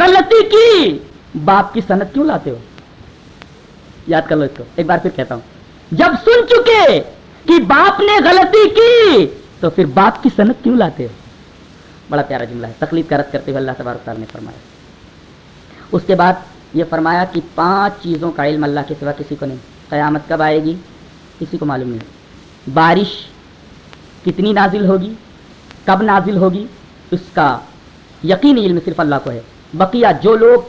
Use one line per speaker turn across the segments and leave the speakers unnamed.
غلطی کی؟ باپ کی صنعت کیوں لاتے ہو؟ یاد کر لو اس کو، ایک بار پھر کہتا ہوں۔ جب سن چکے کہ باپ نے غلطی کی، تو پھر باپ کی صنعت کیوں لاتے ہو؟ بڑا پیارا جملہ ہے تکلیف کا رد کرتے ہوئے اللہ تبارک تعالیٰ نے فرمایا۔ اس کے بعد یہ فرمایا کہ پانچ چیزوں کا علم اللہ کے سوا کسی کو نہیں۔ قیامت کب آئے گی؟ کسی کو معلوم نہیں۔ بارش کتنی نازل ہوگی؟ کب نازل ہوگی؟ اس کا یقینی علم صرف اللہ کو ہے۔ بقیہ جو لوگ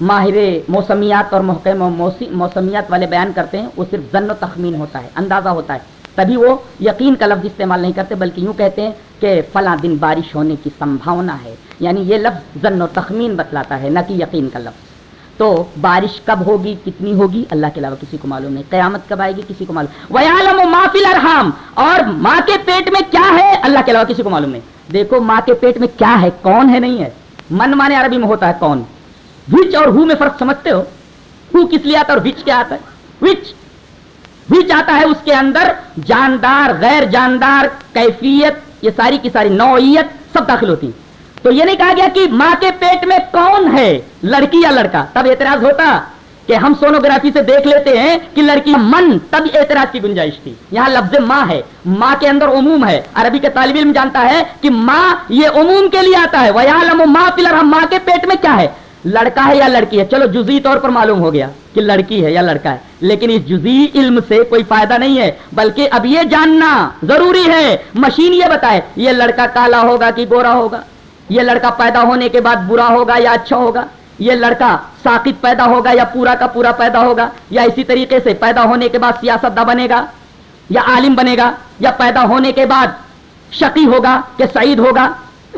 ماہر موسمیات اور محکم موسمیات والے بیان کرتے ہیں، وہ صرف زن و تخمین ہوتا ہے، اندازہ ہوتا ہے۔ تبھی وہ یقین کا لفظ استعمال نہیں کرتے، بلکہ یوں کہتے ہیں کہ فلاں دن بارش ہونے کی سمبھاونا ہے۔ یعنی یہ لفظ زن و تخمین بتلاتا ہے، نہ کہ یقین کا لفظ۔ تو بارش کب ہوگی، کتنی ہوگی، اللہ کے علاوہ کسی کو معلوم نہیں۔ قیامت کب آئے گی، کسی کو معلوم۔ ویالم و مافل ارحام اور ماں کے پیٹ میں کیا ہے، اللہ کے علاوہ کسی کو معلوم نہیں۔ دیکھو ماں کے پیٹ میں کیا ہے، کون ہے، نہیں ہے۔ من مانے عربی میں ہوتا ہے کون؟ وچ اور ہو میں فرق سمجھتے ہو؟ ہو کس لیے آتا ہے اور وچ کیا آتا ہے؟ وچ وچ آتا ہے اس کے اندر جاندار، غیر جاندار، کیفیت، یہ ساری کی ساری نوعیت سب داخل ہوتی ہیں۔ تو یہ نہیں کہا گیا کہ ماں کے پیٹ میں کون ہے؟ لڑکی یا لڑکا؟ تب اعتراض ہوتا۔ کہ ہم سونوگرافی سے دیکھ لیتے ہیں کہ لڑکی من تب اعتراض کی گنجائش تھی۔ یہاں لفظ ماں ہے۔ ماں کے اندر عموم ہے۔ عربی کے طالب علم جانتا ہے کہ ماں یہ عموم کے لیے آتا ہے۔ وہ ماں پلر ہم ماں کے پیٹ میں کیا ہے؟ لڑکا ہے یا لڑکی ہے؟ چلو جزی طور پر معلوم ہو گیا کہ لڑکی ہے یا لڑکا ہے۔ لیکن اس جزی علم سے کوئی فائدہ نہیں ہے، بلکہ اب یہ جاننا ضروری ہے۔ مشین یہ بتائے، یہ لڑکا کالا ہوگا کہ گورا ہوگا؟ یہ لڑکا پیدا ہونے کے بعد برا ہوگا یا اچھا ہوگا؟ یہ لڑکا ساقت پیدا ہوگا یا پورا کا پورا پیدا ہوگا یا اسی طریقے سے پیدا ہونے کے بعد سیاست بنے گا یا عالم بنے گا یا پیدا ہونے کے بعد شقی ہوگا کہ سعید ہوگا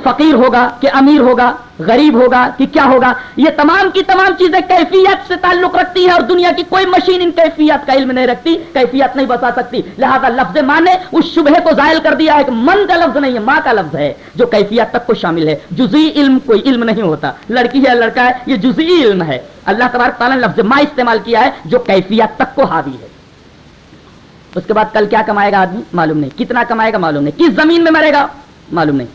فقیر ہوگا کہ امیر ہوگا، غریب ہوگا کہ کیا ہوگا؟ یہ تمام کی تمام چیزیں کیفیت سے تعلق رکھتی ہے اور دنیا کی کوئی مشین ان کیفیت کا علم نہیں رکھتی، کیفیت نہیں بتا سکتی۔ لہذا لفظ ماں نے اس شبہ کو ظاہر کر دیا ہے کہ من کا لفظ نہیں ہے، ماں کا لفظ ہے، جو کیفیت تک کو شامل ہے۔ جزئی علم کوئی علم نہیں ہوتا۔ لڑکی ہے، لڑکا ہے، یہ جزئی علم ہے۔ اللہ تبارک تعالیٰ نے لفظ ماں استعمال کیا ہے، جو کیفیت تک کو حاوی ہے۔ اس کے بعد کل کیا کمائے گا آدمی؟ معلوم نہیں۔ کتنا کمائے گا؟ معلوم نہیں۔ کس زمین میں مرے گا؟ معلوم نہیں۔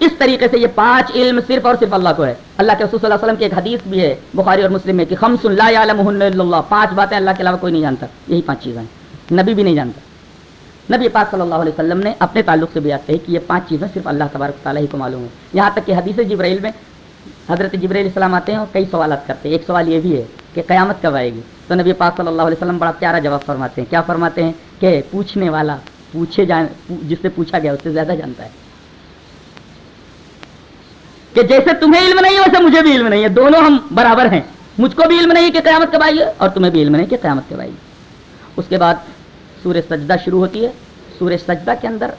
اس طریقے سے یہ پانچ علم صرف اور صرف اللہ کو ہے۔ اللہ کے رسول صلی اللہ علیہ وسلم کی ایک حدیث بھی ہے، بخاری اور مسلم میں کہ خمس لا یعلم اللہ۔ پانچ باتیں اللہ کے علاوہ کوئی نہیں جانتا۔ یہی پانچ چیزیں نبی بھی نہیں جانتا۔ نبی پاک صلی اللہ علیہ وسلم نے اپنے تعلق سے بھی آتے ہیں کہ یہ پانچ چیزیں صرف اللہ تبارک تعالیٰ ہی کو معلوم ہے یہاں تک کہ حدیث جبرائیل میں حضرت جبرائیل السلام آتے ہیں اور کئی سوالات کرتے ہیں۔ ایک سوال یہ بھی ہے کہ قیامت کب آئے گی؟ تو نبی پاک صلی اللہ علیہ وسلم بڑا پیارا جواب فرماتے ہیں۔ کیا فرماتے ہیں؟ کہ پوچھنے والا پوچھے جان جس سے پوچھا گیا اس سے زیادہ جانتا ہے۔ کہ جیسے تمہیں علم نہیں ہے، ویسے مجھے بھی علم نہیں ہے۔ دونوں ہم برابر ہیں۔ مجھ کو بھی علم نہیں ہے کہ قیامت کب آئی ہے اور تمہیں بھی علم نہیں کہ قیامت کب آئی اس کے بعد سورج سجدہ شروع ہوتی ہے۔ سورج سجدہ کے اندر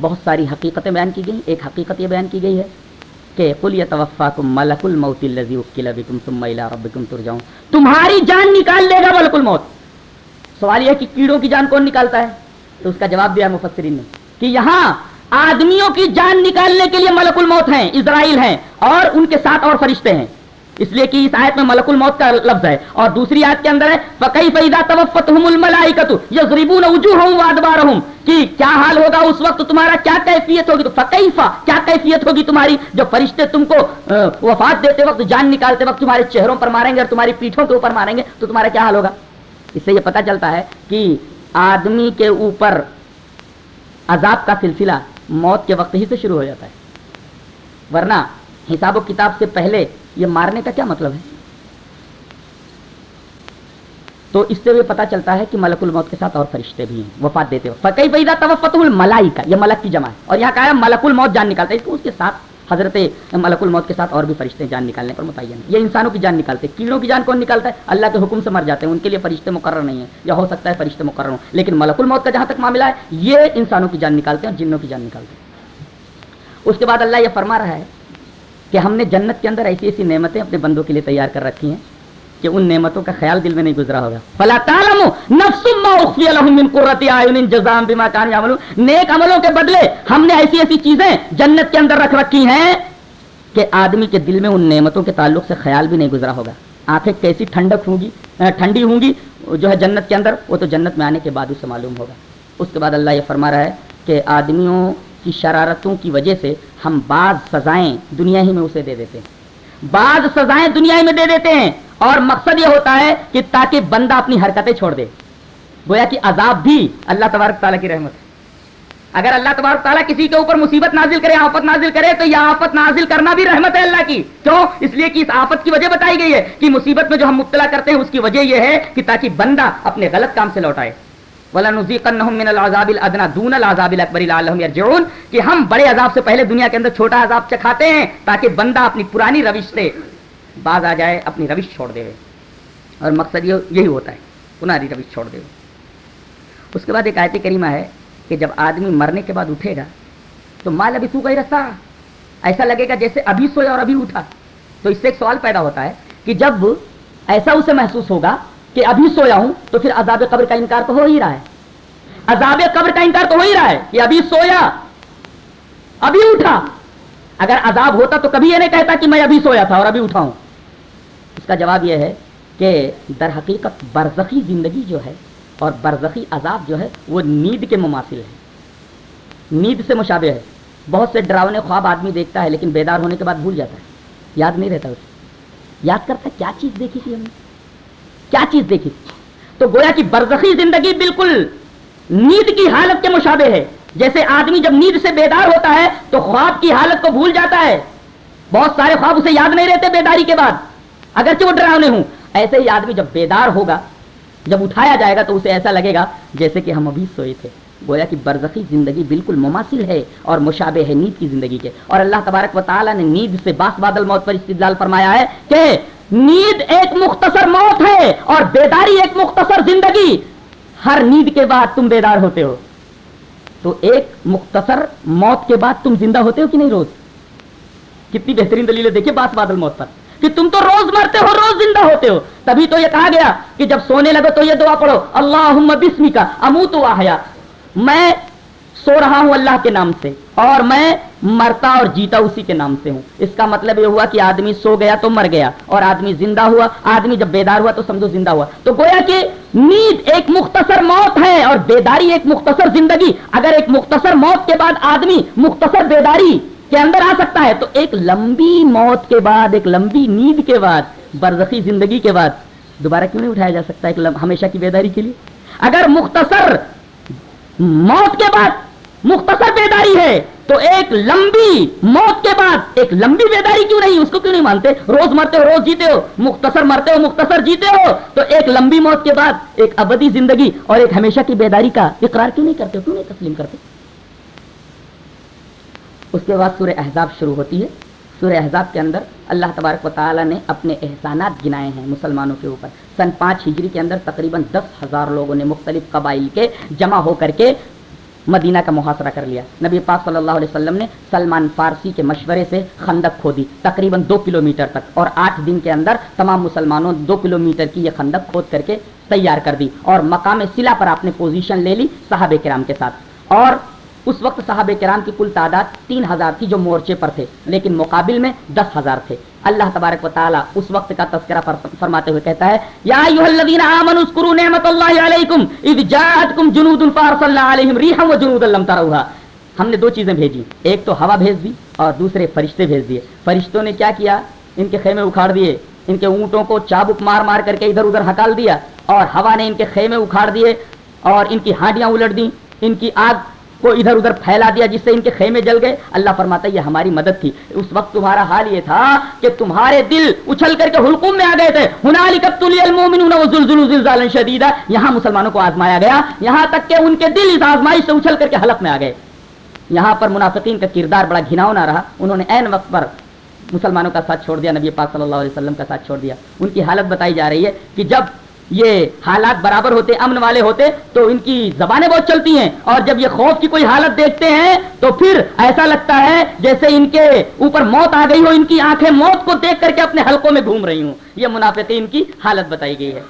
بہت ساری حقیقتیں بیان کی گئی ایک حقیقت یہ بیان کی گئی ہے کہ کل یہ توفا کم ملک الموت الزی تم تم رب کم تر جاؤں تمہاری جان نکال لے گا ملک الموت۔ سوال یہ کہ کیڑوں کی جان کون نکالتا ہے؟ تو اس کا جواب دیا مفسرین نے کہ یہاں آدمیوں کی جان نکالنے کے لیے ملک الموت ہیں، اسرائیل ہیں اور ان کے ساتھ اور فرشتے ہیں۔ اس لیے کہ اس آیت میں ملک الموت کا لفظ ہے۔ اور دوسری آیت کے اندر ہے فقی فیدا توفتہم الملائکۃ یضربون وجوہہم وادبارہم کہ کیا حال ہوگا اس وقت؟ تمہارا کیا کیفیت ہوگی؟ تو فقیفا کیا کیفیت ہوگی تمہاری؟ جو فرشتے تم کو وفات دیتے وقت، جان نکالتے وقت تمہارے چہروں پر ماریں گے اور تمہاری پیٹھوں کے اوپر ماریں گے، تو تمہارا کیا حال ہوگا؟ اس سے یہ پتہ چلتا ہے کہ آدمی کے اوپر عذاب کا سلسلہ موت کے وقت ہی سے شروع ہو جاتا ہے۔ ورنہ حساب و کتاب سے پہلے یہ مارنے کا کیا مطلب ہے؟ تو اس سے بھی پتا چلتا ہے کہ ملک الموت کے ساتھ اور فرشتے بھی ہیں، وفات دیتے ہو فقی پیدا توفت الملائی کا یہ ملک کی جمع ہے۔ اور یہاں کہا ہے ملک الموت جان نکالتا ہے اس کے ساتھ حضرت ملک الموت کے ساتھ اور بھی فرشتے جان نکالنے پر متعین یہ انسانوں کی جان نکالتے کیڑوں کی جان کون نکالتا ہے؟ اللہ کے حکم سے مر جاتے ہیں۔ ان کے لیے فرشتے مقرر نہیں ہیں۔ یا ہو سکتا ہے فرشتے مقرر ہوں۔ لیکن ملک الموت کا جہاں تک معاملہ ہے، یہ انسانوں کی جان نکالتے ہیں اور جنوں کی جان نکالتے ہیں۔ اس کے بعد اللہ یہ فرما رہا ہے کہ ہم نے جنت کے اندر ایسی ایسی نعمتیں اپنے بندوں کے لیے تیار کر رکھی ہیں۔ کہ ان نعمتوں کا خیال دل میں نہیں گزرا ہوگا۔ فلا تعلم نفس ما اخفی لهم من قرۃ اعین جزاء بما كانوا يعملون۔ نیک عملوں کے بدلے ہم نے ایسی ایسی چیزیں جنت کے اندر رکھ رکھی ہیں کہ آدمی کے دل میں ان نعمتوں کے تعلق سے خیال بھی نہیں گزرا ہوگا۔ آنکھیں کیسی ٹھنڈک ہوں گی ٹھنڈی ہوں گی جو ہے جنت کے اندر، وہ تو جنت میں آنے کے بعد اسے معلوم ہوگا۔ اس کے بعد اللہ یہ فرما رہا ہے کہ آدمیوں کی شرارتوں کی وجہ سے ہم بعض سزائیں دنیا ہی میں اسے دے دیتے ہیں۔ بعض سزائیں دنیا ہی میں دے دیتے ہیں۔ اور مقصد یہ ہوتا ہے کہ تاکہ بندہ اپنی حرکتیں چھوڑ دے۔ گویا کہ عذاب بھی اللہ تبارک تعالیٰ کی رحمت ہے۔ اگر اللہ تبارک تعالیٰ کسی کے اوپر مصیبت نازل کرے، آفت نازل کرے، تو یہ آفت نازل کرنا بھی رحمت ہے اللہ کی۔ کیوں؟ اس لیے کہ اس آفت کی وجہ بتائی گئی ہے کہ مصیبت میں جو ہم مبتلا کرتے ہیں، اس کی وجہ یہ ہے کہ تاکہ بندہ اپنے غلط کام سے لوٹائے من کہ ہم بڑے عذاب سے پہلے دنیا کے اندر چھوٹا عذاب چکھاتے ہیں تاکہ بندہ اپنی پرانی روش سے باز آ جائے، اپنی روش چھوڑ دے۔ اور مقصد یہی ہوتا ہے پرانی روش چھوڑ دے۔ اس کے بعد ایک آیت کریمہ ہے کہ جب آدمی مرنے کے بعد اٹھے گا، تو مال ابھی سو گئی رسا ایسا لگے گا جیسے ابھی سویا اور ابھی اٹھا۔ تو اس سے ایک سوال پیدا ہوتا ہے کہ جب ایسا اسے محسوس ہوگا کہ ابھی سویا ہوں، تو پھر عذاب قبر کا انکار تو ہو ہی رہا ہے۔ عذاب قبر کا انکار تو ہو ہی رہا ہے کہ ابھی سویا، ابھی اٹھا۔ اگر عذاب ہوتا تو کبھی یہ نہیں کہتا کہ میں ابھی سویا تھا اور ابھی اٹھا ہوں۔ اس کا جواب یہ ہے کہ در حقیقت برزخی زندگی جو ہے اور برزخی عذاب جو ہے وہ نیند کے مماثل ہے نیند سے مشابہ ہے۔ بہت سے ڈراؤنے خواب آدمی دیکھتا ہے لیکن بیدار ہونے کے بعد بھول جاتا ہے۔ یاد نہیں رہتا اسے۔ یاد کرتا ہے کیا چیز دیکھی تھی ہم نے؟ کیا چیز دیکھی تھی؟ تو گویا کہ برزخی زندگی بالکل نیند کی حالت کے مشابہ ہے۔ جیسے آدمی جب نیند سے بیدار ہوتا ہے تو خواب کی حالت کو بھول جاتا ہے۔ بہت سارے خواب اسے یاد نہیں رہتے بیداری کے بعد۔ اگرچہ وہ ڈراؤنے ہوں، ایسے ہی آدمی جب بیدار ہوگا، جب اٹھایا جائے گا تو اسے ایسا لگے گا جیسے کہ ہم ابھی سوئے تھے۔ گویا کہ برزخی زندگی بالکل مماثل ہے اور مشابہ ہے نیند کی زندگی کے۔ اور اللہ تبارک و تعالیٰ نے نیند سے باس بادل موت پر استدلال فرمایا ہے کہ نیند ایک مختصر موت ہے اور بیداری ایک مختصر زندگی۔ ہر نیند کے بعد تم بیدار ہوتے ہو۔ تو ایک مختصر موت کے بعد تم زندہ ہوتے ہو کہ نہیں روز؟ کتنی بہترین دلیل دیکھیے باس بادل موت پر۔ کہ تم تو روز مرتے ہو، روز زندہ ہوتے ہو۔ تبھی تو یہ کہا گیا کہ جب سونے لگو تو یہ دعا پڑھو اللہ بسمی کا امو تو میں سو رہا ہوں اللہ کے نام سے اور میں مرتا اور جیتا اسی کے نام سے ہوں۔ اس کا مطلب یہ ہوا کہ آدمی سو گیا تو مر گیا اور آدمی زندہ ہوا، آدمی جب بیدار ہوا تو سمجھو زندہ ہوا۔ تو گویا کہ نیند ایک مختصر موت ہے اور بیداری ایک مختصر زندگی۔ اگر ایک مختصر موت کے بعد آدمی مختصر بیداری کے اندر آ سکتا ہے تو ایک لمبی موت کے بعد، ایک لمبی نیند کے بعد، برزخی زندگی کے بعد دوبارہ کیوں نہیں اٹھایا جا سکتا ایک ہمیشہ کی بیداری کے لیے؟ اگر مختصر موت کے بعد مختصر بیداری ہے تو ایک لمبی موت کے بعد ایک لمبی بیداری کیوں نہیں؟ اس کو کیوں نہیں مانتے؟ روز مرتے ہو، روز جیتے ہو، مختصر مرتے ہو، مختصر جیتے ہو، تو ایک لمبی موت کے بعد ایک ابدی زندگی اور ایک ہمیشہ کی بیداری کا اقرار کیوں نہیں کرتے؟ کیوں نہیں تسلیم کرتے؟ اس کے بعد سورہ احزاب شروع ہوتی ہے۔ سورہ احزاب کے اندر اللہ تبارک و تعالیٰ نے اپنے احسانات گنائے ہیں مسلمانوں کے اوپر۔ سن پانچ ہجری کے اندر تقریباً دس ہزار لوگوں نے مختلف قبائل کے جمع ہو کر کے مدینہ کا محاصرہ کر لیا۔ نبی پاک صلی اللہ علیہ وسلم نے سلمان فارسی کے مشورے سے خندق کھودی، تقریباً دو کلومیٹر تک، اور آٹھ دن کے اندر تمام مسلمانوں دو کلومیٹر کی یہ خندق کھود کر کے تیار کر دی، اور مقام سلا پر آپ نے پوزیشن لے لی صحابہ کرام کے ساتھ۔ اور اس وقت صحابہ کرام کی کل تعداد تین ہزار تھی جو مورچے پر تھے، لیکن مقابل میں دس ہزار تھے۔ اللہ تبارک و تعالیٰ اس وقت کا تذکرہ فرماتے ہوئے کہتا ہے، یا الذین آمنوا اذکروا نعمت اللہ علیکم اذ جاءتکم جنود فارسلنا علیہم ریحا وجنودا لم تروها ہم نے دو چیزیں بھیجی، ایک تو ہوا بھیج دی اور دوسرے فرشتے بھیج دیے۔ فرشتوں نے کیا کیا؟ ان کے خیمے اکھاڑ دیے، ان کے اونٹوں کو چابک مار مار کر کے ادھر ادھر ہکال دیا اور ہوا نے ان کے خیمے اکھاڑ دیے اور ان کی ہانڈیاں الٹ دی ان کی آگ کو ادھر ادھر پھیلا دیا جس سے ان کے خیمے جل گئے۔ اللہ فرماتا یہ ہماری مدد تھی۔ اس وقت تمہارا حال یہ تھا کہ تمہارے دل اچھل کر کے حلقوم میں آ گئے تھے۔ شدیدہ یہاں مسلمانوں کو آزمایا گیا۔ یہاں تک کہ ان کے دل اس آزمائش سے اچھل کر کے حلق میں آ گئے۔ یہاں پر منافقین کا کردار بڑا گھناؤ نہ رہا۔ انہوں نے این وقت پر مسلمانوں کا ساتھ چھوڑ دیا، نبی پاک صلی اللہ علیہ وسلم کا ساتھ چھوڑ دیا۔ ان کی حالت بتائی جا رہی ہے کہ جب یہ حالات برابر ہوتے، امن والے ہوتے، تو ان کی زبانیں بہت چلتی ہیں۔ اور جب یہ خوف کی کوئی حالت دیکھتے ہیں، تو پھر ایسا لگتا ہے جیسے ان کے اوپر موت آ گئی ہو، ان کی آنکھیں موت کو دیکھ کر کے اپنے حلقوں میں گھوم رہی ہوں۔ یہ منافقین کی حالت بتائی گئی ہے۔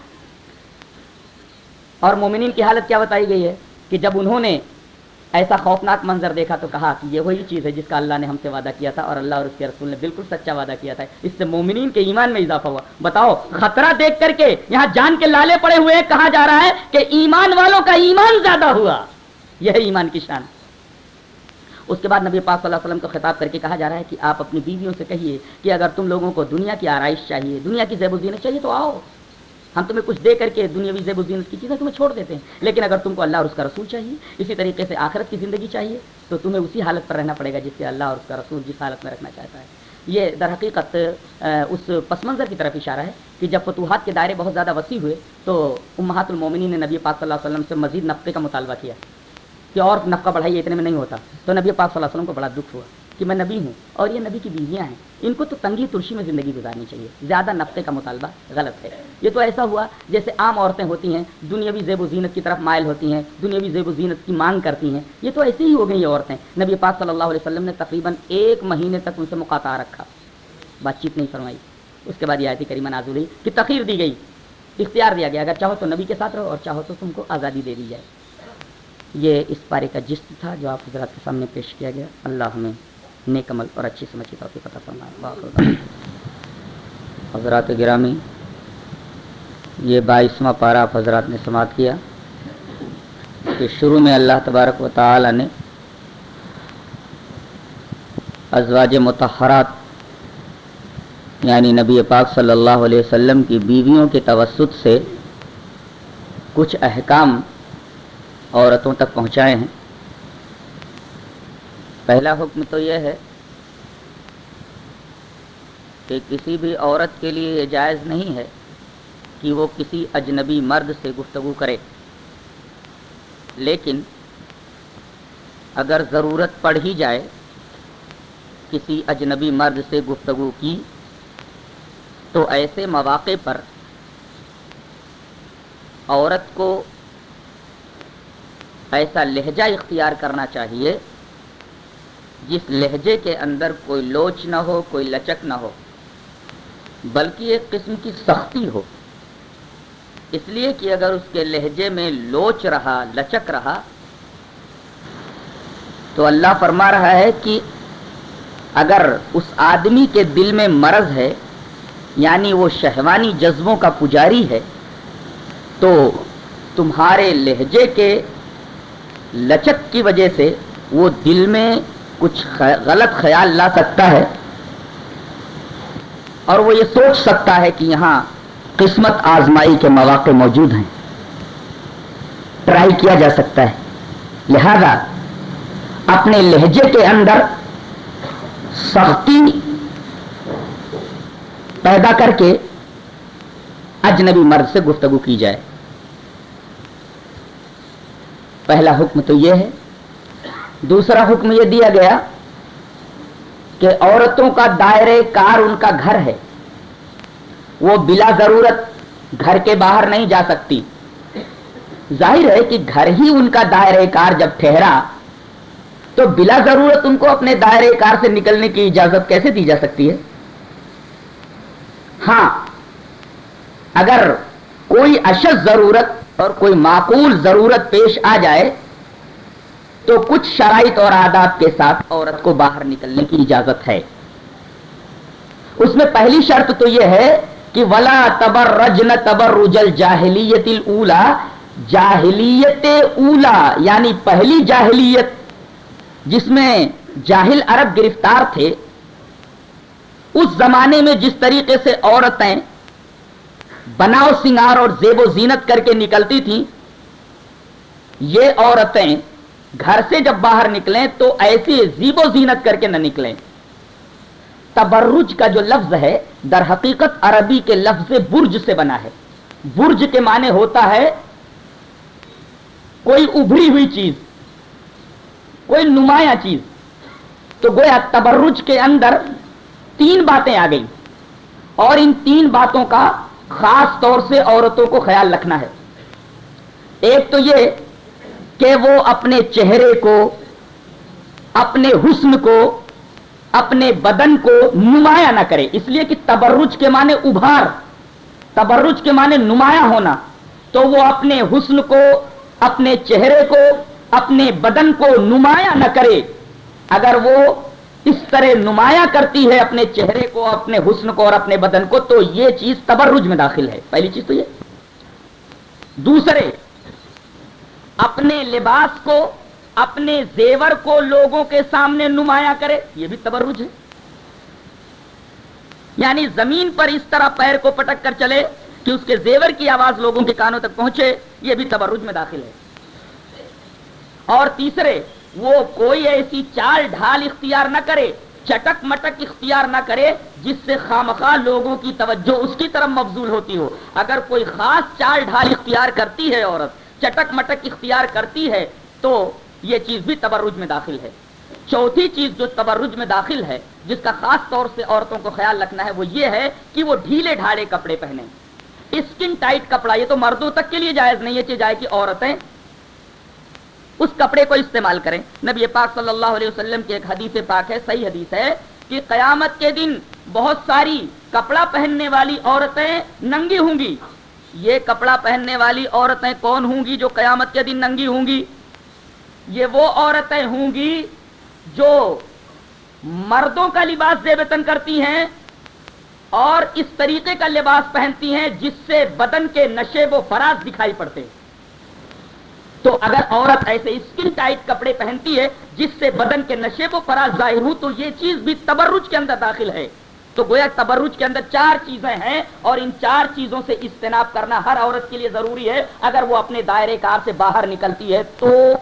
اور مومنین کی حالت کیا بتائی گئی ہے؟ کہ جب انہوں نے ایسا خوفناک منظر دیکھا تو کہا کہ یہ وہی چیز ہے جس کا اللہ نے ہم سے وعدہ کیا تھا اور اللہ اور اس کے رسول نے بالکل سچا وعدہ کیا تھا۔ اس سے مومنین کے ایمان میں اضافہ ہوا۔ بتاؤ، خطرہ دیکھ کر کے یہاں جان کے لالے پڑے ہوئے کہا جا رہا ہے کہ ایمان والوں کا ایمان زیادہ ہوا۔ یہ ایمان کی شان۔ اس کے بعد نبی پاک صلی اللہ علیہ وسلم کو خطاب کر کے کہا جا رہا ہے کہ آپ اپنی بیویوں سے کہیے کہ اگر تم لوگوں کو دنیا کی آرائش چاہیے، دنیا کی زیب و زینت چاہیے تو آؤ۔ ہم تمہیں کچھ دے کر کے دنیاوی زیب و زینت کی چیزیں تمہیں چھوڑ دیتے ہیں۔ لیکن اگر تم کو اللہ اور اس کا رسول چاہیے، اسی طریقے سے آخرت کی زندگی چاہیے، تو تمہیں اسی حالت پر رہنا پڑے گا جس سے اللہ اور اس کا رسول جس حالت میں رکھنا چاہتا ہے۔ یہ در حقیقت اس پس منظر کی طرف اشارہ ہے کہ جب فتوحات کے دائرے بہت زیادہ وسیع ہوئے، تو امہات المومنین نے نبی پاک صلی اللہ علیہ وسلم سے مزید نفقے کا مطالبہ کیا کہ اور نفقہ بڑھائیے، اتنے میں نہیں ہوتا۔ تو نبی پاک صلی اللہ علیہ وسلم کو بڑا دکھ ہوا۔ کہ میں نبی ہوں اور یہ نبی کی بیویاں ہیں، ان کو تو تنگی ترشی میں زندگی گزارنی چاہیے۔ زیادہ نفقے کا مطالبہ غلط ہے۔ یہ تو ایسا ہوا جیسے عام عورتیں ہوتی ہیں، دنیاوی زیب و زینت کی طرف مائل ہوتی ہیں، دنیاوی زیب و زینت کی مانگ کرتی ہیں۔ یہ تو ایسے ہی ہو گئی یہ عورتیں۔ نبی پاک صلی اللہ علیہ وسلم نے تقریباً ایک مہینے تک ان سے مقاطع رکھا۔ بات چیت نہیں فرمائی۔ اس کے بعد یہ آیتی کریمہ نازل ہوئی کہ تخیر دی گئی، اختیار دیا گیا۔ اگر چاہو تو نبی کے ساتھ رہو، اور چاہو تو تم کو آزادی دے دی جائے۔ یہ اس پارے کا جست تھا جو آپ حضرات کے سامنے پیش کیا گیا۔ اللہ ہمیں نیک عمل اور اچھی سمجھی توفیق عطا فرمائے۔ حضرات گرامی، یہ بائیسواں پارہ آپ حضرات نے سماعت کیا کہ شروع میں اللہ تبارک و تعالی نے ازواج متحرات یعنی نبی پاک صلی اللہ علیہ وسلم کی بیویوں کے توسط سے کچھ احکام عورتوں تک پہنچائے ہیں۔ پہلا حکم تو یہ ہے کہ کسی بھی عورت کے لیے یہ جائز نہیں ہے کہ وہ کسی اجنبی مرد سے گفتگو کرے۔ لیکن اگر ضرورت پڑ ہی جائے کسی اجنبی مرد سے گفتگو کی، تو ایسے مواقع پر عورت کو ایسا لہجہ اختیار کرنا چاہیے جس لہجے کے اندر کوئی لوچ نہ ہو، کوئی لچک نہ ہو، بلکہ ایک قسم کی سختی ہو۔ اس لیے کہ اگر اس کے لہجے میں لوچ رہا، لچک رہا، تو اللہ فرما رہا ہے کہ اگر اس آدمی کے دل میں مرض ہے یعنی وہ شہوانی جذبوں کا پجاری ہے، تو تمہارے لہجے کے لچک کی وجہ سے وہ دل میں کچھ غلط خیال لا سکتا ہے اور وہ یہ سوچ سکتا ہے کہ یہاں قسمت آزمائی کے مواقع موجود ہیں۔ ٹرائی کیا جا سکتا ہے۔ لہذا اپنے لہجے کے اندر سختی پیدا کر کے اجنبی مرد سے گفتگو کی جائے۔ پہلا حکم تو یہ ہے دوسرا حکم یہ دیا گیا کہ عورتوں کا دائرے کار ان کا گھر ہے۔ وہ بلا ضرورت گھر کے باہر نہیں جا سکتی۔ ظاہر ہے کہ گھر ہی ان کا دائرے کار جب ٹھہرا، تو بلا ضرورت ان کو اپنے دائرے کار سے نکلنے کی اجازت کیسے دی جا سکتی ہے؟ ہاں اگر کوئی اشد ضرورت اور کوئی معقول ضرورت پیش آ جائے تو کچھ شرائط اور آداب کے ساتھ عورت کو باہر نکلنے کی اجازت ہے۔ اس میں پہلی شرط تو یہ ہے کہ ولا تبر رجن تبر رجل جاہلیت اولا جاہلیت اولا یعنی پہلی جاہلیت جس میں جاہل عرب گرفتار تھے، اس زمانے میں جس طریقے سے عورتیں بناؤ سنگار اور زیب و زینت کر کے نکلتی تھیں، یہ عورتیں گھر سے جب باہر نکلیں تو ایسی زیب و زینت کر کے نہ نکلیں۔ تبرج کا جو لفظ ہے، در حقیقت عربی کے لفظ برج سے بنا ہے۔ برج کے معنی ہوتا ہے کوئی ابھری ہوئی چیز، کوئی نمایاں چیز۔ تو گویا تبرج کے اندر تین باتیں آ گئی اور ان تین باتوں کا خاص طور سے عورتوں کو خیال رکھنا ہے۔ ایک تو یہ کہ وہ اپنے چہرے کو، اپنے حسن کو، اپنے بدن کو نمایاں نہ کرے۔ اس لیے کہ تبرج کے معنی ابھار، تبرج کے معنی نمایاں ہونا۔ تو وہ اپنے حسن کو، اپنے چہرے کو، اپنے بدن کو نمایاں نہ کرے۔ اگر وہ اس طرح نمایاں کرتی ہے اپنے چہرے کو، اپنے حسن کو اور اپنے بدن کو، تو یہ چیز تبرج میں داخل ہے۔ پہلی چیز تو یہ۔ دوسرے اپنے لباس کو، اپنے زیور کو لوگوں کے سامنے نمایاں کرے، یہ بھی تبرج ہے۔ یعنی زمین پر اس طرح پیر کو پٹک کر چلے کہ اس کے زیور کی آواز لوگوں کے کانوں تک پہنچے، یہ بھی تبرج میں داخل ہے۔ اور تیسرے، وہ کوئی ایسی چال ڈھال اختیار نہ کرے، چٹک مٹک اختیار نہ کرے، جس سے خامخواہ لوگوں کی توجہ اس کی طرف مبزول ہوتی ہو۔ اگر کوئی خاص چال ڈھال اختیار کرتی ہے عورت چٹک مٹک اختیار کرتی ہے تو یہ چیز بھی تبرج میں داخل ہے۔ چوتھی چیز جو تبرج میں داخل ہے، جس کا خاص طور سے عورتوں کو خیال رکھنا ہے، وہ یہ ہے کہ وہ ڈھیلے ڈھاڑے کپڑے پہنے۔ اسکن ٹائٹ کپڑا، یہ تو مردوں تک کے لیے جائز نہیں ہے کہ جائے کہ عورتیں اس کپڑے کو استعمال کریں۔ نبی پاک صلی اللہ علیہ وسلم کی ایک حدیث پاک ہے، صحیح حدیث ہے کہ قیامت کے دن بہت ساری کپڑا پہننے والی عورتیں ننگی ہوں گی۔ یہ کپڑا پہننے والی عورتیں کون ہوں گی جو قیامت کے دن ننگی ہوں گی؟ یہ وہ عورتیں ہوں گی جو مردوں کا لباس زیبتن کرتی ہیں اور اس طریقے کا لباس پہنتی ہیں جس سے بدن کے نشے و فراز دکھائی پڑتے ہیں۔ تو اگر عورت ایسے اسکن ٹائٹ کپڑے پہنتی ہے جس سے بدن کے نشے و فراز ظاہر ہو، تو یہ چیز بھی تبرج کے اندر داخل ہے۔ تو گویا تبرج کے اندر چار چیزیں ہیں اور ان چار چیزوں سے اجتناب کرنا ہر عورت کے لیے ضروری ہے۔ اگر وہ اپنے دائرے کار سے باہر نکلتی ہے تو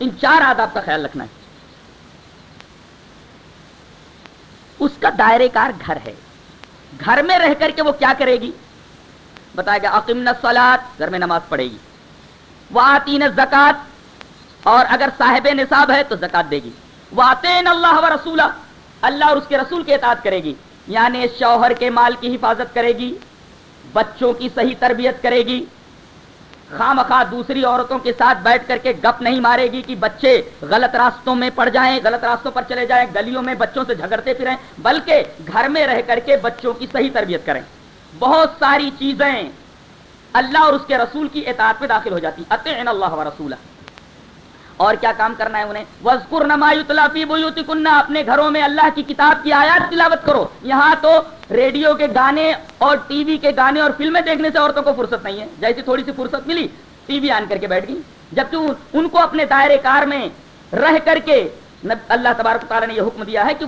ان چار آداب کا خیال رکھنا ہے۔ اس کا دائرے کار گھر ہے۔ گھر میں رہ کر کے وہ کیا کرے گی؟ بتایا گیا عقیم نسلات گھر میں نماز پڑھے گی۔ وہ آتی زکات اور اگر صاحب نصاب ہے تو زکات دے گی۔ وہ آتے اللہ و رسول اللہ اور اس کے رسول کے اطاعت کرے گی۔ یعنی شوہر کے مال کی حفاظت کرے گی، بچوں کی صحیح تربیت کرے گی۔ خام خواہ دوسری عورتوں کے ساتھ بیٹھ کر کے گپ نہیں مارے گی کہ بچے غلط راستوں میں پڑ جائیں، غلط راستوں پر چلے جائیں، گلیوں میں بچوں سے جھگڑتے پھریں، بلکہ گھر میں رہ کر کے بچوں کی صحیح تربیت کریں۔ بہت ساری چیزیں اللہ اور اس کے رسول کی اطاعت میں داخل ہو جاتی۔ اطعن اللہ و اور کیا کام کرنا ہے انہیں؟ وزقر نمایوتلافی بوتی کنہ اپنے گھروں میں اللہ کی کتاب کی آیات تلاوت کرو۔ یہاں تو ریڈیو کے گانے اور ٹی وی کے گانے اور فلمیں دیکھنے سے عورتوں کو فرصت نہیں ہے۔ جیسے تھوڑی سی فرصت ملی، ٹی وی آن کر کے بیٹھ گئی۔ جبکہ ان کو اپنے دائرے کار میں رہ کر کے اللہ تبارک تعالیٰ نے یہ حکم دیا ہے کہ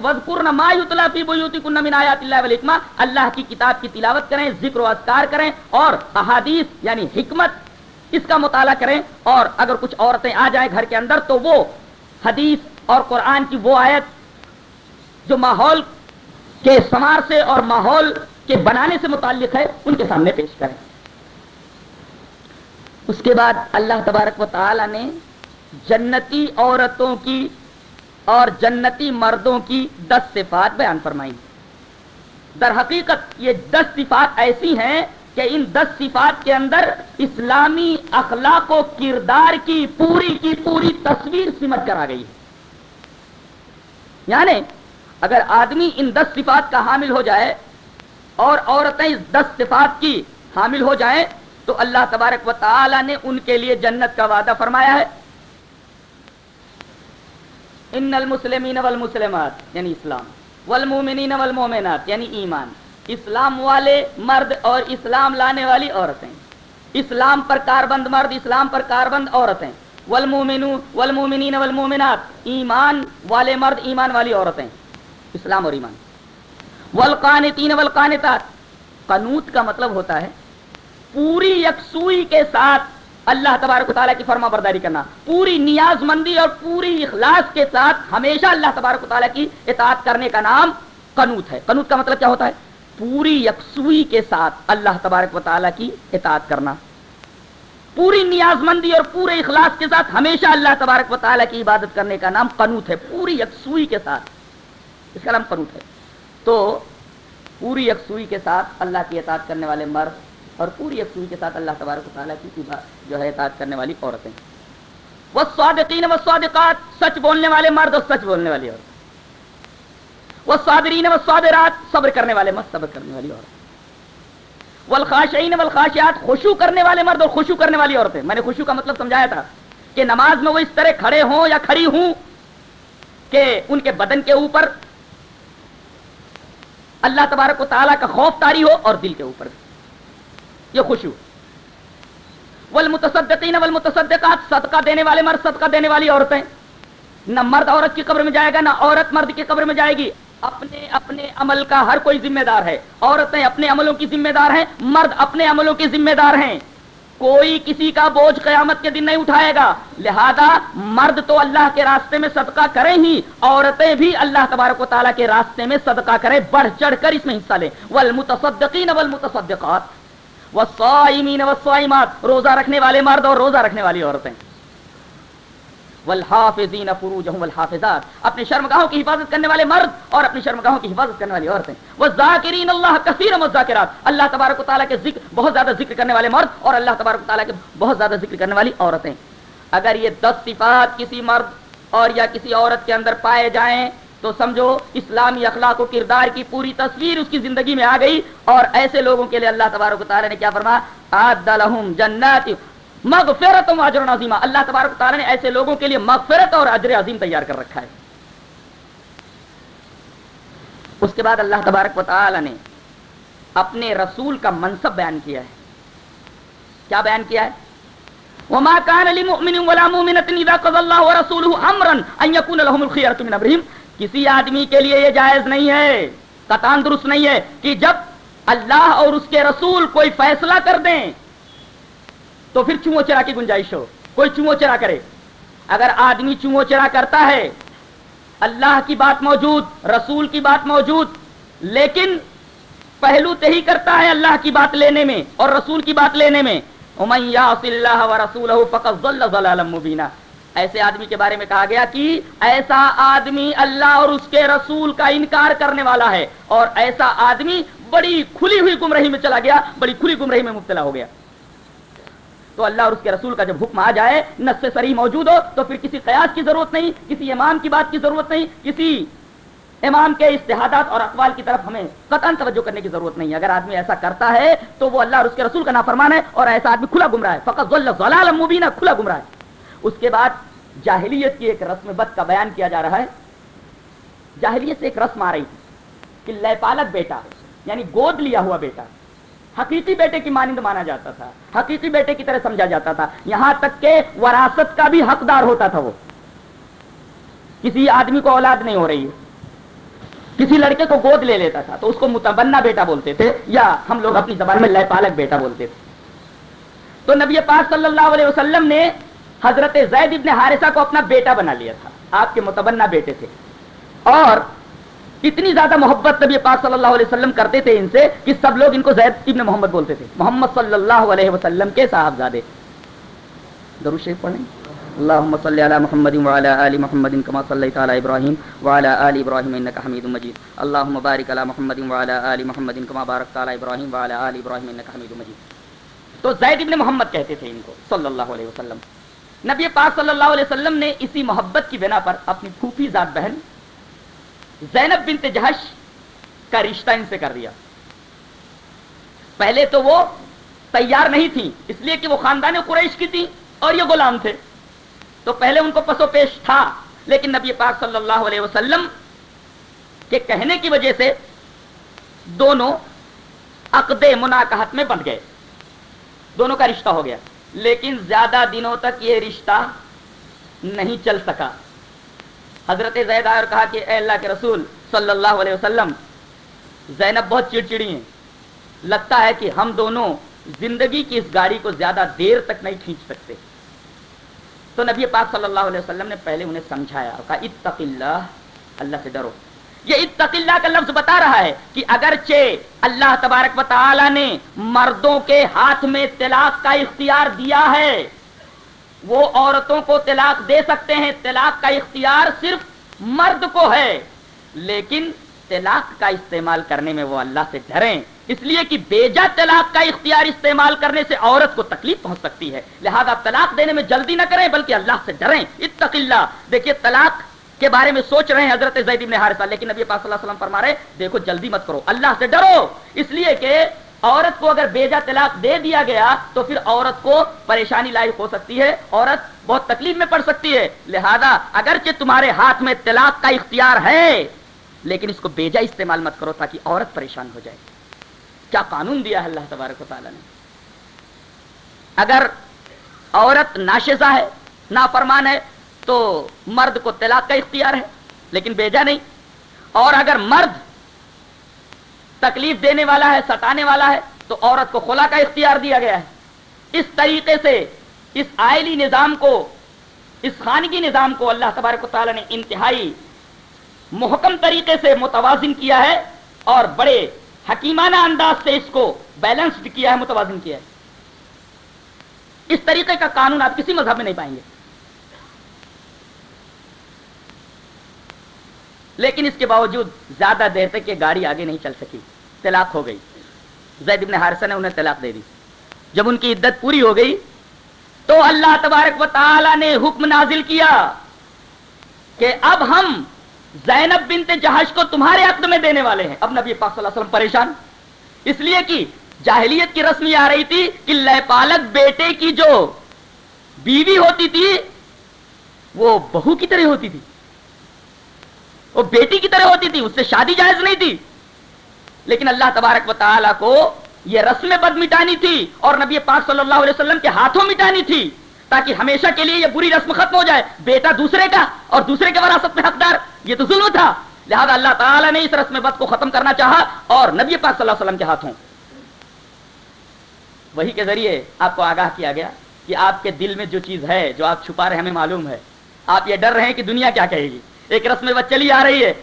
اللہ کی کتاب کی تلاوت کریں، ذکر و اذکار کریں اور احادیث یعنی حکمت اس کا مطالعہ کریں اور اگر کچھ عورتیں آ جائیں گھر کے اندر تو وہ حدیث اور قرآن کی وہ آیت جو ماحول کے سمار سے اور ماحول کے بنانے سے متعلق ہے، ان کے سامنے پیش کریں۔ اس کے بعد اللہ تبارک و تعالی نے جنتی عورتوں کی اور جنتی مردوں کی دس صفات بیان فرمائی۔ در حقیقت یہ دس صفات ایسی ہیں کہ ان دس صفات کے اندر اسلامی اخلاق و کردار کی پوری کی پوری تصویر سمجھ کر آ گئی یعنی اگر آدمی ان دس صفات کا حامل ہو جائے اور عورتیں اس دس صفات کی حامل ہو جائیں تو اللہ تبارک و تعالی نے ان کے لیے جنت کا وعدہ فرمایا ہے۔ ان المسلمین والمسلمات یعنی اسلام والمومنین والمومنات یعنی ایمان۔ اسلام والے مرد اور اسلام لانے والی عورتیں۔ اسلام پر کاربند مرد، اسلام پر کاربند عورتیں۔ والمومنین والمومنات ایمان والے مرد، ایمان والی عورتیں۔ اسلام اور ایمان۔ والقانتین، والقانتات۔ قنوت کا مطلب ہوتا ہے پوری یکسوئی کے ساتھ اللہ تبارک تعالیٰ کی فرما برداری کرنا۔ پوری نیاز مندی اور پوری اخلاص کے ساتھ ہمیشہ اللہ تبارک و تعالیٰ کی اطاعت کرنے کا نام قنوت ہے۔ قنوت کا مطلب کیا ہوتا ہے؟ پوری یکسوئی کے ساتھ اللہ تبارک و تعالیٰ کی اطاعت کرنا۔ پوری نیاز مندی اور پورے اخلاص کے ساتھ ہمیشہ اللہ تبارک و تعالیٰ کی عبادت کرنے کا نام قنوت ہے۔ پوری یکسوئی کے ساتھ۔ اس کا نام قنوت ہے۔ تو پوری یکسوئی کے ساتھ اللہ کی اطاعت کرنے والے مرد اور پوری یکسوئی کے ساتھ اللہ تبارک و تعالیٰ کی جو ہے اطاعت کرنے والی عورتیں۔ وہ سوادقین و سوادقات سچ بولنے والے مرد اور سچ بولنے والی عورت وہ صادرین و صادرات صبر کرنے والے مرد صبر کرنے والی عورت. والخاشعین والخاشعات خوشو کرنے والے مرد اور خوشو کرنے والی عورتیں. میں نے خوشو کا مطلب سمجھایا تھا کہ نماز میں وہ اس طرح کھڑے ہوں یا کھڑی ہوں کہ ان کے بدن کے اوپر اللہ تبارک و تعالیٰ کا خوف تاری ہو اور دل کے اوپر. بھی یہ خوشو والمتصدقین والمتصدقات، صدقہ دینے والے مرد، صدقہ دینے والی عورتیں. نہ مرد عورت کی قبر میں جائے گا، نہ عورت مرد کی قبر میں جائے گی. اپنے اپنے عمل کا ہر کوئی ذمہ دار ہے۔ عورتیں اپنے عملوں کی ذمہ دار ہیں، مرد اپنے عملوں کی ذمہ دار ہیں۔ کوئی کسی کا بوجھ قیامت کے دن نہیں اٹھائے گا۔ لہذا مرد تو اللہ کے راستے میں صدقہ کریں ہی، عورتیں بھی اللہ تبارک و تعالیٰ کے راستے میں صدقہ کریں، بڑھ چڑھ کر اس میں حصہ لیں۔ والمتصدقین والمتصدقات والصائمین والصائمات، روزہ رکھنے والے مرد اور روزہ رکھنے والی عورتیں۔ والحافظین فروجہم والحافظات۔ اپنے شرمگاہوں کی حفاظت کرنے والے مرد اور اپنی شرمگاہوں کی حفاظت کرنے والی عورتیں۔ والذاکرین اللہ کثیر والذاکرات اللہ تبارک و تعالیٰ کے ذکر، بہت زیادہ ذکر کرنے والے مرد اور اللہ تبارک و تعالیٰ کے بہت زیادہ ذکر کرنے والی عورتیں۔ اگر یہ دس صفات کسی مرد اور یا کسی عورت کے اندر پائے جائیں، تو سمجھو اسلامی اخلاق و کردار کی پوری تصویر اس کی زندگی میں آ گئی اور ایسے لوگوں کے لیے اللہ تبارک و تعالیٰ نے کیا فرمایا؟ آد جنات مغفرت و اجر عظیمہ۔ اللہ تبارک تعالیٰ نے ایسے لوگوں کے لیے مغفرت اور اجر عظیم تیار کر رکھا ہے۔ اس کے بعد اللہ تبارک و تعالی نے اپنے رسول کا منصب بیان کیا ہے۔ کیا بیان کیا ہے؟ وما كان لمؤمن ولا مؤمنة اذا قضى الله ورسوله امرا ان يكون لهم الخيار من امرهم کسی آدمی کے لیے یہ جائز نہیں ہے قطان درست نہیں ہے کہ جب اللہ اور اس کے رسول کوئی فیصلہ کر دیں تو پھر چو چرا کی گنجائش ہو؟ کوئی چو چرا کرے؟ اگر آدمی چو چرا کرتا ہے، اللہ کی بات موجود، رسول کی بات موجود، لیکن پہلو تہی کرتا ہے اللہ کی بات لینے میں اور رسول کی بات لینے میں رسول مبینہ ایسے آدمی کے بارے میں کہا گیا کہ ایسا آدمی اللہ اور اس کے رسول کا انکار کرنے والا ہے اور ایسا آدمی بڑی کھلی ہوئی گمرہی میں چلا گیا، بڑی کھلی گمرہی میں مبتلا ہو گیا۔ تو اللہ اور اس کے رسول کا جب حکم آ جائے نس سری موجود ہو، تو پھر کسی قیاس کی ضرورت نہیں، کسی امام کی بات کی ضرورت نہیں، کسی امام کے اشتہادات اور اقوال کی طرف ہمیں قطن توجہ کرنے کی ضرورت نہیں۔ اگر آدمی ایسا کرتا ہے، تو وہ اللہ اور اس کے رسول کا نافرمان ہے اور ایسا آدمی کھلا گمراہ ہے۔ فقط مبینہ کھلا گمراہ ہے۔ اس کے بعد جاہلیت کی ایک رسم بد کا بیان کیا جا رہا ہے۔ جاہلیت سے ایک رسم آ رہی تھی کہ لے پالک بیٹا یعنی گود لیا ہوا بیٹا حقیقی بیٹے کی مانند مانا جاتا تھا۔ حقیقی بیٹے کی طرح سمجھا جاتا تھا۔ یہاں تک کہ وراثت کا بھی حقدار ہوتا تھا وہ۔ کسی آدمی کو اولاد نہیں ہو رہی ہے۔ کسی لڑکے کو گود لے لیتا تھا تو اس کو متبنا بیٹا بولتے تھے یا ہم لوگ اپنی زبان میں لے پالک بیٹا بولتے تھے۔ تو نبی پاک صلی اللہ علیہ وسلم نے حضرت زید ابن حارثہ کو اپنا بیٹا بنا لیا تھا۔ آپ کے متبنا بیٹے تھے۔ اور اتنی زیادہ محبت نبی پاک صلی اللہ علیہ وسلم کرتے تھے ان سے کہ سب لوگ ان کو زید ابن محمد بولتے تھے۔ محمد صلی اللہ علیہ وسلم کے صاحبزادے۔ درود شریف پڑھیں۔ اللهم صل على محمد وعلى ال محمد كما صليت على ابراهيم وعلى ال ابراهيم انك حميد مجيد اللهم بارك على محمد وعلى ال محمد كما باركت على ابراهيم وعلى ال ابراهيم انك حميد مجيد تو زید ابن محمد کہتے تھے ان کو صلی اللہ علیہ وسلم۔ نبی پاک صلی اللہ علیہ وسلم نے اسی محبت کی بنا پر اپنی پھوپھی ذات بہن زینب بنت جہش کا رشتہ ان سے کر دیا۔ پہلے تو وہ تیار نہیں تھی اس لیے کہ وہ خاندان قریش کی تھی اور یہ غلام تھے۔ تو پہلے ان کو پسو پیش تھا، لیکن نبی پاک صلی اللہ علیہ وسلم کے کہنے کی وجہ سے دونوں عقد مناقحت میں بن گئے۔ دونوں کا رشتہ ہو گیا، لیکن زیادہ دنوں تک یہ رشتہ نہیں چل سکا۔ حضرت زید اور کہا کہ اے اللہ کے رسول صلی اللہ علیہ وسلم، زینب بہت چڑچڑی ہیں۔ لگتا ہے کہ ہم دونوں زندگی کی اس گاڑی کو زیادہ دیر تک نہیں کھینچ سکتے۔ تو نبی پاک صلی اللہ علیہ وسلم نے پہلے انہیں سمجھایا اور کہا، اتق اللہ اللہ سے ڈرو۔ یہ اتق اللہ کا لفظ بتا رہا ہے کہ اگرچہ اللہ تبارک و تعالی نے مردوں کے ہاتھ میں طلاق کا اختیار دیا ہے وہ عورتوں کو طلاق دے سکتے ہیں۔ طلاق کا اختیار صرف مرد کو ہے۔ لیکن طلاق کا استعمال کرنے میں وہ اللہ سے ڈریں۔ اس لیے کہ بیجا طلاق کا اختیار استعمال کرنے سے عورت کو تکلیف پہنچ سکتی ہے۔ لہذا طلاق دینے میں جلدی نہ کریں، بلکہ اللہ سے ڈریں۔ اتق اللہ۔ دیکھیے، طلاق کے بارے میں سوچ رہے ہیں حضرت زید ابن حارثہ، لیکن نبی پاک صلی اللہ علیہ وسلم فرما رہے دیکھو، جلدی مت کرو۔ اللہ سے ڈرو۔ اس لیے کہ عورت کو اگر بیجا طلاق دے دیا گیا تو پھر عورت کو پریشانی لائق ہو سکتی ہے، عورت بہت تکلیف میں پڑ سکتی ہے۔ لہذا اگرچہ تمہارے ہاتھ میں طلاق کا اختیار ہے، لیکن اس کو بیجا استعمال مت کرو تاکہ عورت پریشان ہو جائے۔ کیا قانون دیا ہے اللہ تبارک و تعالیٰ نے؟ اگر عورت ناشزہ ہے، نافرمان ہے، تو مرد کو طلاق کا اختیار ہے، لیکن بیجا نہیں۔ اور اگر مرد تکلیف دینے والا ہے، ستانے والا ہے، تو عورت کو خلا کا اختیار دیا گیا ہے۔ اس طریقے سے، اس آئلی نظام کو، اس خانگی نظام کو اللہ تبارک و تعالیٰ نے انتہائی محکم طریقے سے متوازن کیا ہے اور بڑے حکیمانہ انداز سے اس کو بیلنسڈ کیا ہے، متوازن کیا ہے۔ اس طریقے کا قانون آپ کسی مذہب میں نہیں پائیں گے۔ لیکن اس کے باوجود زیادہ دیر تک یہ گاڑی آگے نہیں چل سکی۔ طلاق ہو گئی۔ زید ابن حارثہ نے انہیں طلاق دے دی۔ جب ان کی عدت پوری ہو گئی تو اللہ تبارک و تعالی نے حکم نازل کیا کہ اب ہم زینب بنت جہاز کو تمہارے عقد میں دینے والے ہیں۔ اب نبی پاک صلی اللہ علیہ وسلم پریشان۔ اس لیے کہ جاہلیت کی رسم یہ آ رہی تھی کہ لہ پالک بیٹے کی جو بیوی ہوتی تھی وہ بہو کی طرح ہوتی تھی۔ وہ بیٹی کی طرح ہوتی تھی۔ اس سے شادی جائز نہیں تھی۔ لیکن اللہ تبارک و تعالیٰ کو یہ رسم بد مٹانی تھی اور نبی پاک صلی اللہ علیہ وسلم کے ہاتھوں مٹانی تھی تاکہ ہمیشہ کے لیے یہ بری رسم ختم ہو جائے۔ بیٹا دوسرے کا اور دوسرے کے وراثت میں حقدار، یہ تو ظلم تھا۔ لہذا اللہ تعالیٰ نے اس رسم بد کو ختم کرنا چاہا اور نبی پاک صلی اللہ علیہ وسلم کے ہاتھوں۔ وہی کے ذریعے آپ کو آگاہ کیا گیا کہ آپ کے دل میں جو چیز ہے جو آپ چھپا رہے ہمیں معلوم ہے۔ آپ یہ ڈر رہے ہیں کہ دنیا کیا کہے گی۔ ایک رسم بد چلی آ رہی ہے۔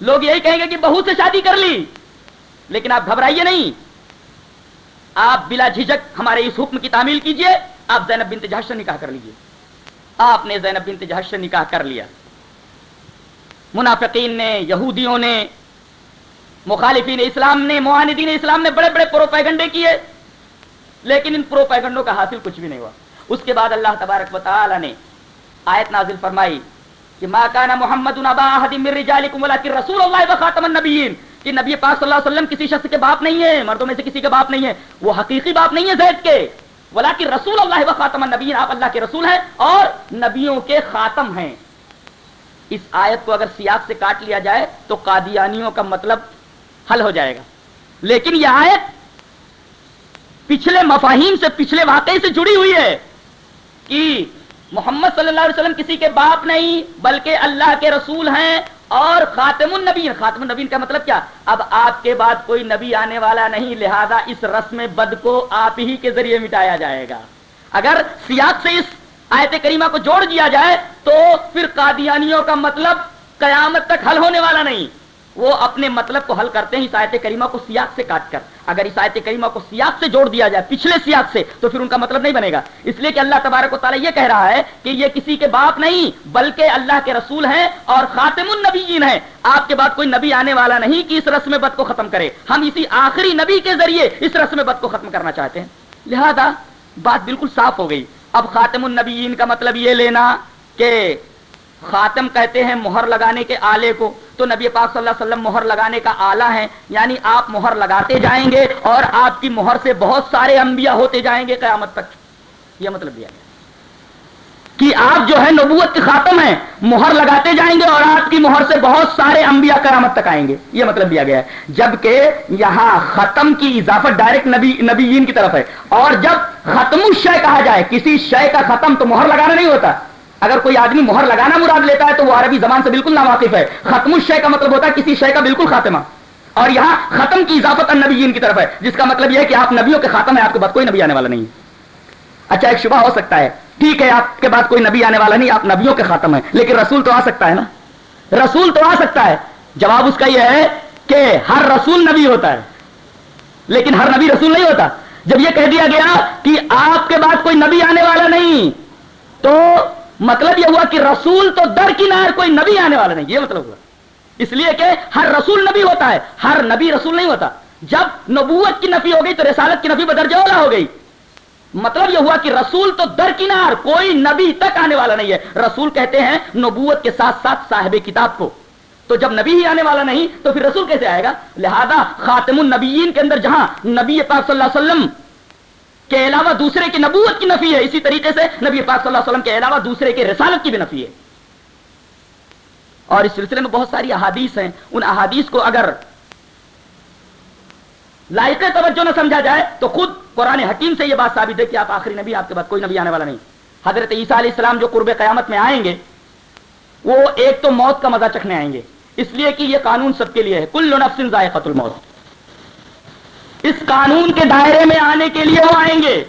لوگ یہی کہیں گے کہ بہو سے شادی کر لی۔ لیکن آپ گھبرائیے نہیں۔ آپ بلا جھجک ہمارے اس حکم کی تعمیل کیجیے، آپ زینب بنت جہش سے نکاح کر لیجیے۔ آپ نے زینب بنت جہش سے نکاح کر لیا۔ منافقین نے، یہودیوں نے، مخالفین اسلام نے، معاندین اسلام نے بڑے بڑے پروپیگنڈے کیے۔ لیکن ان پروپیگنڈوں کا حاصل کچھ بھی نہیں ہوا۔ اس کے بعد اللہ تبارک و تعالی نے آیت نازل فرمائی۔ کہ ما کان محمد ابا احد من رجالکم ولکن رسول اللہ و خاتم النبیین کہ نبی پاک صلی اللہ علیہ وسلم کسی شخص کے باپ نہیں ہے مردوں میں سے کسی کے باپ نہیں ہے وہ حقیقی باپ نہیں ہے زید کے. ولیکن رسول اللہ و خاتم النبیین آپ اللہ کے رسول ہیں اور نبیوں کے خاتم ہیں. اس آیت کو اگر سیاق سے کاٹ لیا جائے تو قادیانیوں کا مطلب حل ہو جائے گا. لیکن یہ آیت پچھلے مفاہیم سے، پچھلے واقعے سے جڑی ہوئی ہے کہ محمد صلی اللہ علیہ وسلم کسی کے باپ نہیں، بلکہ اللہ کے رسول ہیں اور خاتم النبی خاتم النبی کا مطلب کیا؟ اب آپ کے بعد کوئی نبی آنے والا نہیں، لہذا اس رسم بد کو آپ ہی کے ذریعے مٹایا جائے گا۔ اگر سیاق سے اس آیت کریمہ کو جوڑ دیا جائے تو پھر قادیانیوں کا مطلب قیامت تک حل ہونے والا نہیں۔ وہ اپنے مطلب کو حل کرتے ہیں اس آیت کریمہ کو سیاق سے کاٹ کر۔ اگر اس آیت کریمہ کو سیاق سے جوڑ دیا جائے، پچھلے سیاق سے، تو پھر ان کا مطلب نہیں بنے گا۔ اس لیے کہ اللہ تبارک و تعالیٰ یہ کہہ رہا ہے کہ یہ کسی کے باپ نہیں، بلکہ اللہ کے رسول ہیں اور خاتم النبیین ہیں۔ آپ کے بعد کوئی نبی آنے والا نہیں کہ اس رسم بد کو ختم کرے۔ ہم اسی آخری نبی کے ذریعے اس رسم بد کو ختم کرنا چاہتے ہیں۔ لہذا بات بالکل صاف ہو گئی۔ اب خاتم النبیین کا مطلب یہ لینا کہ خاتم کہتے ہیں مہر لگانے کے آلے کو، تو نبی پاک صلی اللہ علیہ وسلم مہر لگانے کا آلہ ہے یعنی آپ مہر لگاتے جائیں گے اور آپ کی مہر سے بہت سارے انبیاء ہوتے جائیں گے قیامت تک۔ یہ مطلب دیا گیا۔ کہ آپ جو ہے نبوت کے خاتم ہیں، مہر لگاتے جائیں گے اور آپ کی مہر سے بہت سارے انبیاء قیامت تک آئیں گے۔ یہ مطلب دیا گیا ہے۔ جبکہ یہاں ختم کی اضافت ڈائریکٹ نبی، نبیین کی طرف ہے۔ اور جب ختم الشے کہا جائے، کسی شے کا ختم تو مہر لگانا نہیں ہوتا۔ اگر کوئی آدمی مہر لگانا مراد لیتا ہے تو وہ عربی زبان سے بالکل ناواقف ہے. ختم الشے کا مطلب ہوتا ہے کسی شے کا بالکل خاتمہ. اور یہاں ختم کی اضافت النبیین کی طرف ہے، جس کا مطلب یہ ہے کہ آپ نبیوں کے خاتم ہے آپ کے بعد کوئی نبی آنے والا نہیں اچھا ایک شبہ ہو سکتا ہے. ٹھیک ہے، آپ کے بعد کوئی نبی آنے والا نہیں، آپ نبیوں کے خاتم ہے لیکن رسول تو آ سکتا ہے نا؟ رسول تو آ سکتا ہے. جواب اس کا یہ ہے کہ ہر رسول نبی ہوتا ہے. لیکن ہر نبی رسول نہیں ہوتا. جب یہ کہہ دیا گیا کہ آپ کے بعد کوئی نبی آنے والا نہیں، تو مطلب یہ ہوا کہ رسول تو در کنار کوئی نبی آنے والا نہیں، یہ مطلب ہوا۔ اس لیے کہ ہر رسول نبی ہوتا ہے، ہر نبی رسول نہیں ہوتا۔ جب نبوت کی نفی ہو گئی تو رسالت کی نفی بدرجہ اولا ہو گئی۔ مطلب یہ ہوا کہ رسول تو در کنار کوئی نبی تک آنے والا نہیں ہے۔ رسول کہتے ہیں نبوت کے ساتھ ساتھ صاحب کتاب کو۔ تو جب نبی ہی آنے والا نہیں، تو پھر رسول کیسے آئے گا؟ لہذا خاتم النبیین کے اندر جہاں نبی پاک صلی اللہ علیہ وسلم کے علاوہ دوسرے کی نبوت کی نفی ہے، اسی طریقے سے نبی پاک صلی اللہ علیہ وسلم کے علاوہ دوسرے کے رسالت کی بھی نفی ہے۔ اور اس سلسلے میں بہت ساری احادیث ہیں۔ ان احادیث کو اگر لائق توجہ نہ سمجھا جائے تو خود قرآن حکیم سے یہ بات ثابت ہے کہ آپ آخری نبی، آپ کے بعد کوئی نبی آنے والا نہیں۔ حضرت عیسیٰ علیہ السلام جو قرب قیامت میں آئیں گے، وہ ایک تو موت کا مزہ چکھنے آئیں گے۔ اس لیے کہ یہ قانون سب کے لیے ہے۔ کل نفس ذائقہ الموت۔ اس قانون کے دائرے میں آنے کے لیے وہ آئیں گے۔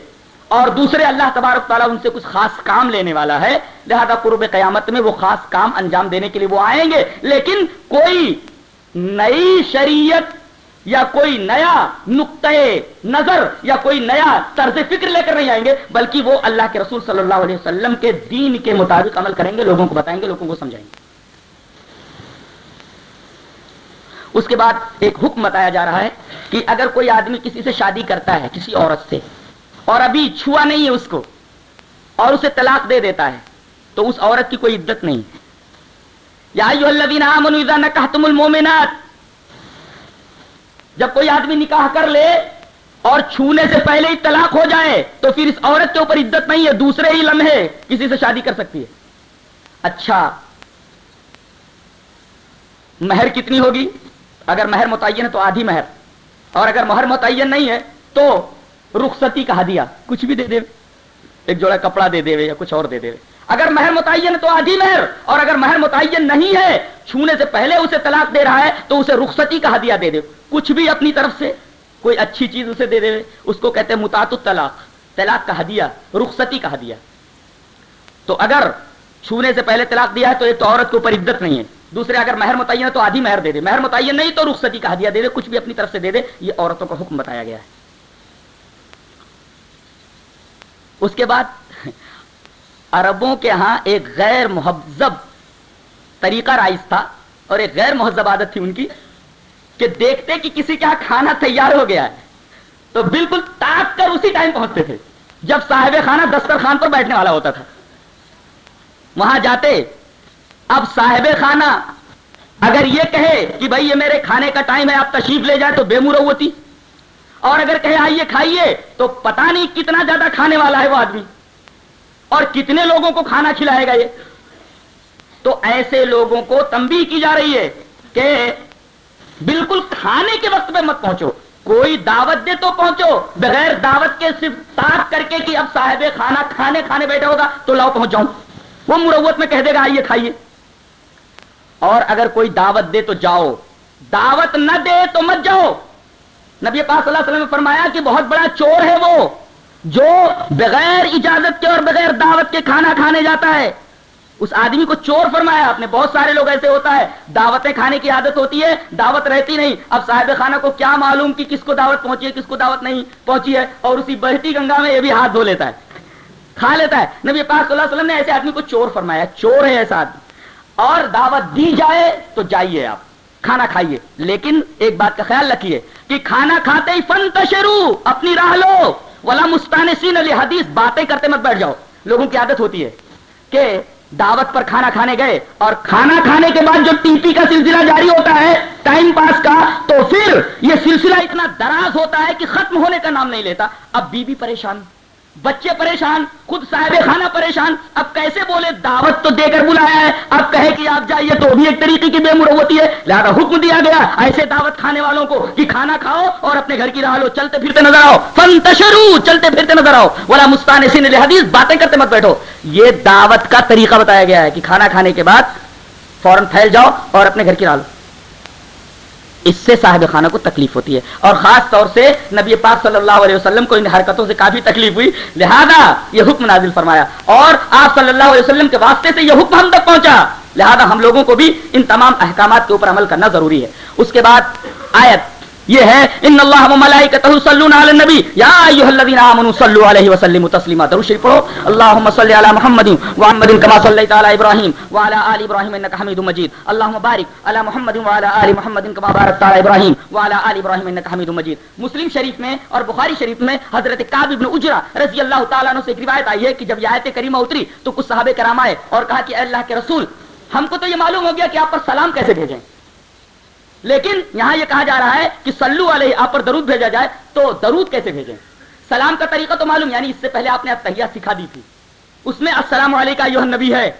اور دوسرے اللہ تبارک تعالیٰ ان سے کچھ خاص کام لینے والا ہے۔ لہذا قرب قیامت میں وہ خاص کام انجام دینے کے لیے وہ آئیں گے۔ لیکن کوئی نئی شریعت یا کوئی نیا نقطۂ نظر یا کوئی نیا طرز فکر لے کر نہیں آئیں گے، بلکہ وہ اللہ کے رسول صلی اللہ علیہ وسلم کے دین کے مطابق عمل کریں گے، لوگوں کو بتائیں گے، لوگوں کو سمجھائیں گے۔ اس کے بعد ایک حکم بتایا جا رہا ہے کہ اگر کوئی آدمی کسی سے شادی کرتا ہے، کسی عورت سے، اور ابھی چھوا نہیں ہے اس کو، اور اسے طلاق دے دیتا ہے، تو اس عورت کی کوئی عدت نہیں۔ یا المومنات جب کوئی آدمی نکاح کر لے اور چھونے سے پہلے ہی طلاق ہو جائے، تو پھر اس عورت کے اوپر عدت نہیں ہے، دوسرے ہی لمحے کسی سے شادی کر سکتی ہے۔ اچھا مہر کتنی ہوگی؟ اگر مہر متعین ہے تو آدھی مہر، اور اگر مہر متعین نہیں ہے تو رخصتی کہا دیا کچھ بھی دے دے، ایک جوڑا کپڑا دے دے یا کچھ اور دے دے۔ اگر مہر متعین تو آدھی مہر، اور اگر مہر متعین نہیں ہے، چھونے سے پہلے اسے طلاق دے رہا ہے تو اسے رخصتی کا ہدیہ دے دے۔ کچھ بھی اپنی طرف سے، کوئی اچھی چیز اسے دے دے، اس کو کہتے ہیں متات طلاق طلاق کا ہدیہ، رخصتی کا ہدیہ۔ تو اگر چھونے سے پہلے طلاق دیا ہے تو ایک تو عورت کے اوپر عدت نہیں ہے۔ دوسرے اگر مہر متعین ہے تو آدھی مہر دے دے۔ مہر متعین نہیں تو رخصتی کا ہدیہ دے دے، کچھ بھی اپنی طرف سے دے دے۔ یہ عورتوں کا حکم بتایا گیا ہے۔ اس کے بعد عربوں کے ہاں ایک غیر مہذب طریقہ رائج تھا اور ایک غیر مہذب عادت تھی ان کی کہ دیکھتے کہ کسی کا ہاں کھانا تیار ہو گیا ہے۔ تو بالکل تاک کر اسی ٹائم پہنچتے تھے۔ جب صاحب خانہ دستر خان پر بیٹھنے والا ہوتا تھا۔ وہاں جاتے اب صاحب خانہ، اگر یہ کہے کہ بھائی یہ میرے کھانے کا ٹائم ہے، آپ تشریف لے جائے تو بے مور ہوتی۔ اور اگر کہے آئیے کھائیے تو پتا نہیں کتنا زیادہ کھانے والا ہے وہ آدمی۔ اور کتنے لوگوں کو کھانا کھلائے گا یہ۔ تو ایسے لوگوں کو تمبی کی جا رہی ہے کہ بالکل کھانے کے وقت پہ مت پہنچو۔ کوئی دعوت دے تو پہنچو، بغیر دعوت کے صرف تاک کر کے کہ اب صاحب کھانا کھانے کھانے بیٹھے ہوگا تو لاؤ پہنچ جاؤں۔ وہ مروت میں کہہ دے گا، آئیے کھائیے۔ اور اگر کوئی دعوت دے تو جاؤ۔ دعوت نہ دے تو مت جاؤ۔ نبی پاک صلی اللہ علیہ وسلم نے فرمایا کہ بہت بڑا چور ہے وہ، جو بغیر اجازت کے اور بغیر دعوت کے کھانا کھانے جاتا ہے۔ اس آدمی کو چور فرمایا۔ آپ نے بہت سارے لوگ ایسے ہوتا ہے، دعوتیں کھانے کی عادت ہوتی ہے، دعوت رہتی نہیں۔ اب صاحب خانہ کو کیا معلوم کہ کس کو دعوت پہنچی ہے، کس کو دعوت نہیں پہنچی ہے، اور اسی بہتی گنگا میں یہ بھی ہاتھ دھو لیتا ہے، کھا لیتا ہے۔ نبی پاک صلی اللہ علیہ وسلم نے ایسے آدمی کو چور فرمایا، چور ہے ایسا آدمی۔ اور دعوت دی جائے تو جائیے آپ۔ کھانا کھائیے۔ لیکن ایک بات کا خیال رکھیے کہ کھانا کھاتے ہی فن تشرو اپنی راہ لو۔ ولا مستانسین علی حدیث باتیں کرتے مت بیٹھ جاؤ۔ لوگوں کی عادت ہوتی ہے کہ دعوت پر کھانا کھانے گئے اور کھانا کھانے کے بعد جو ٹی پی کا سلسلہ جاری ہوتا ہے، ٹائم پاس کا، تو پھر یہ سلسلہ اتنا دراز ہوتا ہے کہ ختم ہونے کا نام نہیں لیتا۔ اب بی بی پریشان۔ بچے پریشان، خود صاحب خانہ پریشان، اب کیسے بولے؟ دعوت تو دے کر بلایا ہے۔ اب کہے کہ آپ جائیے تو بھی ایک طریقے کی بے مروتی ہے۔ لہٰذا حکم دیا گیا ایسے دعوت کھانے والوں کو کہ کھانا کھاؤ اور اپنے گھر کی راہ لو، چلتے پھرتے نظر آؤ۔ فن تشرو چلتے پھرتے نظر آؤ۔ بولا مستان سین حدیث باتیں کرتے مت بیٹھو۔ یہ دعوت کا طریقہ بتایا گیا ہے کہ کھانا کھانے کے بعد فوراً پھیل جاؤ اور اپنے گھر کی راہ لو۔ اس سے صاحب خانہ کو تکلیف ہوتی ہے۔ اور خاص طور سے نبی پاک صلی اللہ علیہ وسلم کو ان حرکتوں سے کافی تکلیف ہوئی۔ لہذا یہ حکم نازل فرمایا۔ اور آپ صلی اللہ علیہ وسلم کے واسطے سے یہ حکم ہم تک پہنچا۔ لہذا ہم لوگوں کو بھی ان تمام احکامات کے اوپر عمل کرنا ضروری ہے۔ اس کے بعد آیت یہ ہے ان اللہ و ملائکتہ صلون علی النبی یا ایھا الذین آمنوا صلوا علیہ وسلموا تسلیما درود شریف پڑھو. اللهم صل علی محمد و محمد کما صلیت علی ابراہیم وعلى آل ابراہیم انک حمید مجید اللهم بارک علی محمد وعلى آل محمد کما بارکت علی ابراہیم وعلى آل ابراہیم انک حمید مجید مسلم شریف میں اور بخاری شریف میں حضرت کعب ابن اجرا رضی اللہ تعالی عنہ سے ایک روایت آئی ہے کہ جب یہ ایت کریمہ اتری تو کچھ صحابہ کرام آئے اور کہا کہ اے اللہ کے رسول، ہم کو تو یہ معلوم ہو گیا کہ آپ پر سلام کیسے بھیجیں؟ لیکن یہاں یہ کہا جا رہا ہے کہ سلو علیہ، آپ پر درود بھیجا جائے تو درود کیسے بھیجیں؟ سلام کا طریقہ تو معلوم یعنی اس سے پہلے آپ نے اتحیات سکھا دی تھی۔ اس میں السلام علیکم نبی ہے۔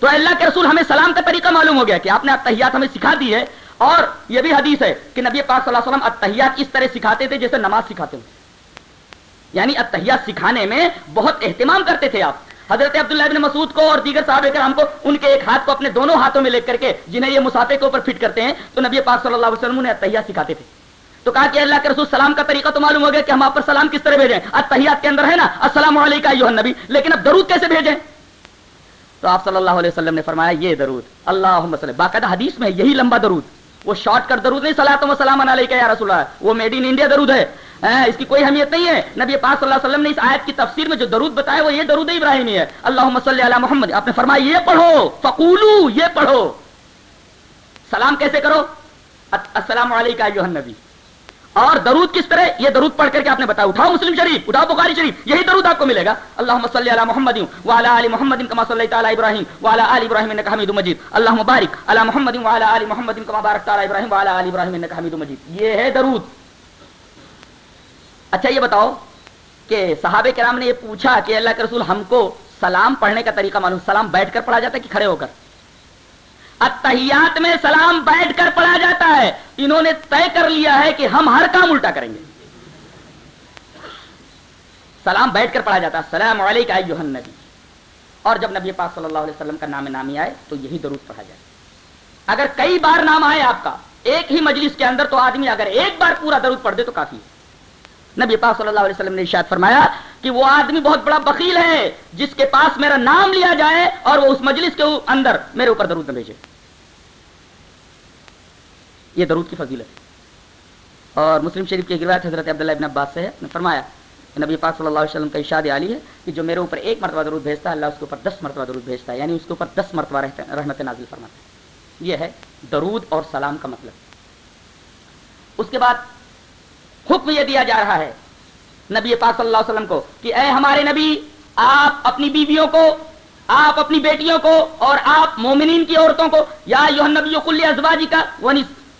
تو اللہ کے رسول، ہمیں سلام کا طریقہ معلوم ہو گیا کہ آپ نے اتحیات ہمیں سکھا دی ہے۔ اور یہ بھی حدیث ہے کہ نبی پاک صلی اللہ علیہ وسلم اتحیات اس طرح سکھاتے تھے جیسے نماز سکھاتے ہیں یعنی اتحیات سکھانے میں بہت اہتمام کرتے تھے آپ۔ حضرت عبداللہ ابن مسعود کو اور دیگر صاحب کرام کو ان کے ایک ہاتھ کو اپنے دونوں ہاتھوں میں لے کر کے جنہیں یہ مسافے کے اوپر فٹ کرتے ہیں، تو نبی پاک صلی اللہ علیہ وسلم نے اتحیات سکھاتے تھے۔ تو کہا کہ اللہ کے رسول سلام کا طریقہ تو معلوم ہو گیا کہ ہم آپ پر سلام کس طرح بھیجیں۔ اتحیات کے اندر ہے نا، السلام علیکم نبی لیکن اب درود کیسے بھیجیں؟ تو آپ صلی اللہ علیہ وسلم نے فرمایا، یہ درود اللہ باقاعدہ حدیث میں یہی لمبا درود۔ وہ شارٹ کٹ درود نہیں سلام وسلام علیہ یا رسول اللہ، وہ میڈ ان انڈیا درود ہے۔ اس کی کوئی اہمیت نہیں ہے۔ نبی پاک صلی اللہ علیہ وسلم نے اس آیت کی تفسیر میں جو درود بتایا وہ یہ درود ابراہیمی ہے۔ اللہ صلی علی محمد، آپ نے فرمایا یہ پڑھو، فقولو یہ پڑھو۔ سلام کیسے کرو؟ السلام علیکم نبی اور درود کس طرح؟ یہ درود پڑھ کر کے آپ نے بتایا، اٹھاؤ مسلم شریف، اٹھاؤ بخاری شریف، یہی درود آپ کو ملے گا۔ اللہ صلی علی محمد، وعلی آل محمد کما صلی تعالی ابراہیم، وعلی آل ابراہیم انک حمید مجید۔ اللہ مبارک علی محمد، وعلی آل محمد کما بارک تعالی ابراہیم، وعلی آل ابراہیم انک حمید مجید۔ یہ ہے درود۔ اچھا یہ بتاؤ کہ صحابہ کرام نے یہ پوچھا کہ اللہ کے رسول ہم کو سلام پڑھنے کا طریقہ معلوم، سلام بیٹھ کر پڑھا جاتا ہے کہ کھڑے ہو کر؟ اتحیات میں سلام بیٹھ کر پڑھا جاتا ہے۔ انہوں نے طے کر لیا ہے کہ ہم ہر کام الٹا کریں گے۔ سلام بیٹھ کر پڑھا جاتا ہے۔ السلام علیکم نبی اور جب نبی پاک صلی اللہ علیہ وسلم کا نام نامی آئے تو یہی درود پڑھا جائے۔ اگر کئی بار نام آئے آپ کا، ایک ہی مجلس کے اندر تو آدمی اگر ایک بار پورا درود پڑھ دے تو کافی ہے۔ نبی پاک صلی اللہ علیہ وسلم نے ارشاد فرمایا کہ وہ آدمی بہت بڑا بخیل ہے، جس کے پاس میرا نام لیا جائے اور وہ اس مجلس کے اندر میرے اوپر درود نہ بھیجے۔ یہ درود کی فضیلت اور مسلم شریف کی روایت حضرت عبداللہ ابن عباس سے ہے۔ نے فرمایا، کہ نبی پاک صلی اللہ علیہ وسلم کا ارشاد علی ہے کہ جو میرے اوپر ایک مرتبہ درود بھیجتا ہے، اللہ اس کے اوپر دس مرتبہ درود بھیجتا ہے یعنی اس کے اوپر دس مرتبہ رحمت نازل فرماتا ہے۔ یہ ہے درود اور سلام کا مطلب۔ اس کے بعد حکم یہ دیا جا رہا ہے۔ نبی پاک صلی اللہ علیہ وسلم کو کہ اے ہمارے نبی، آپ اپنی بیویوں کو، آپ اپنی بیٹیوں کو اور آپ مومنین کی عورتوں کو، یا نبی کل ازواجی کا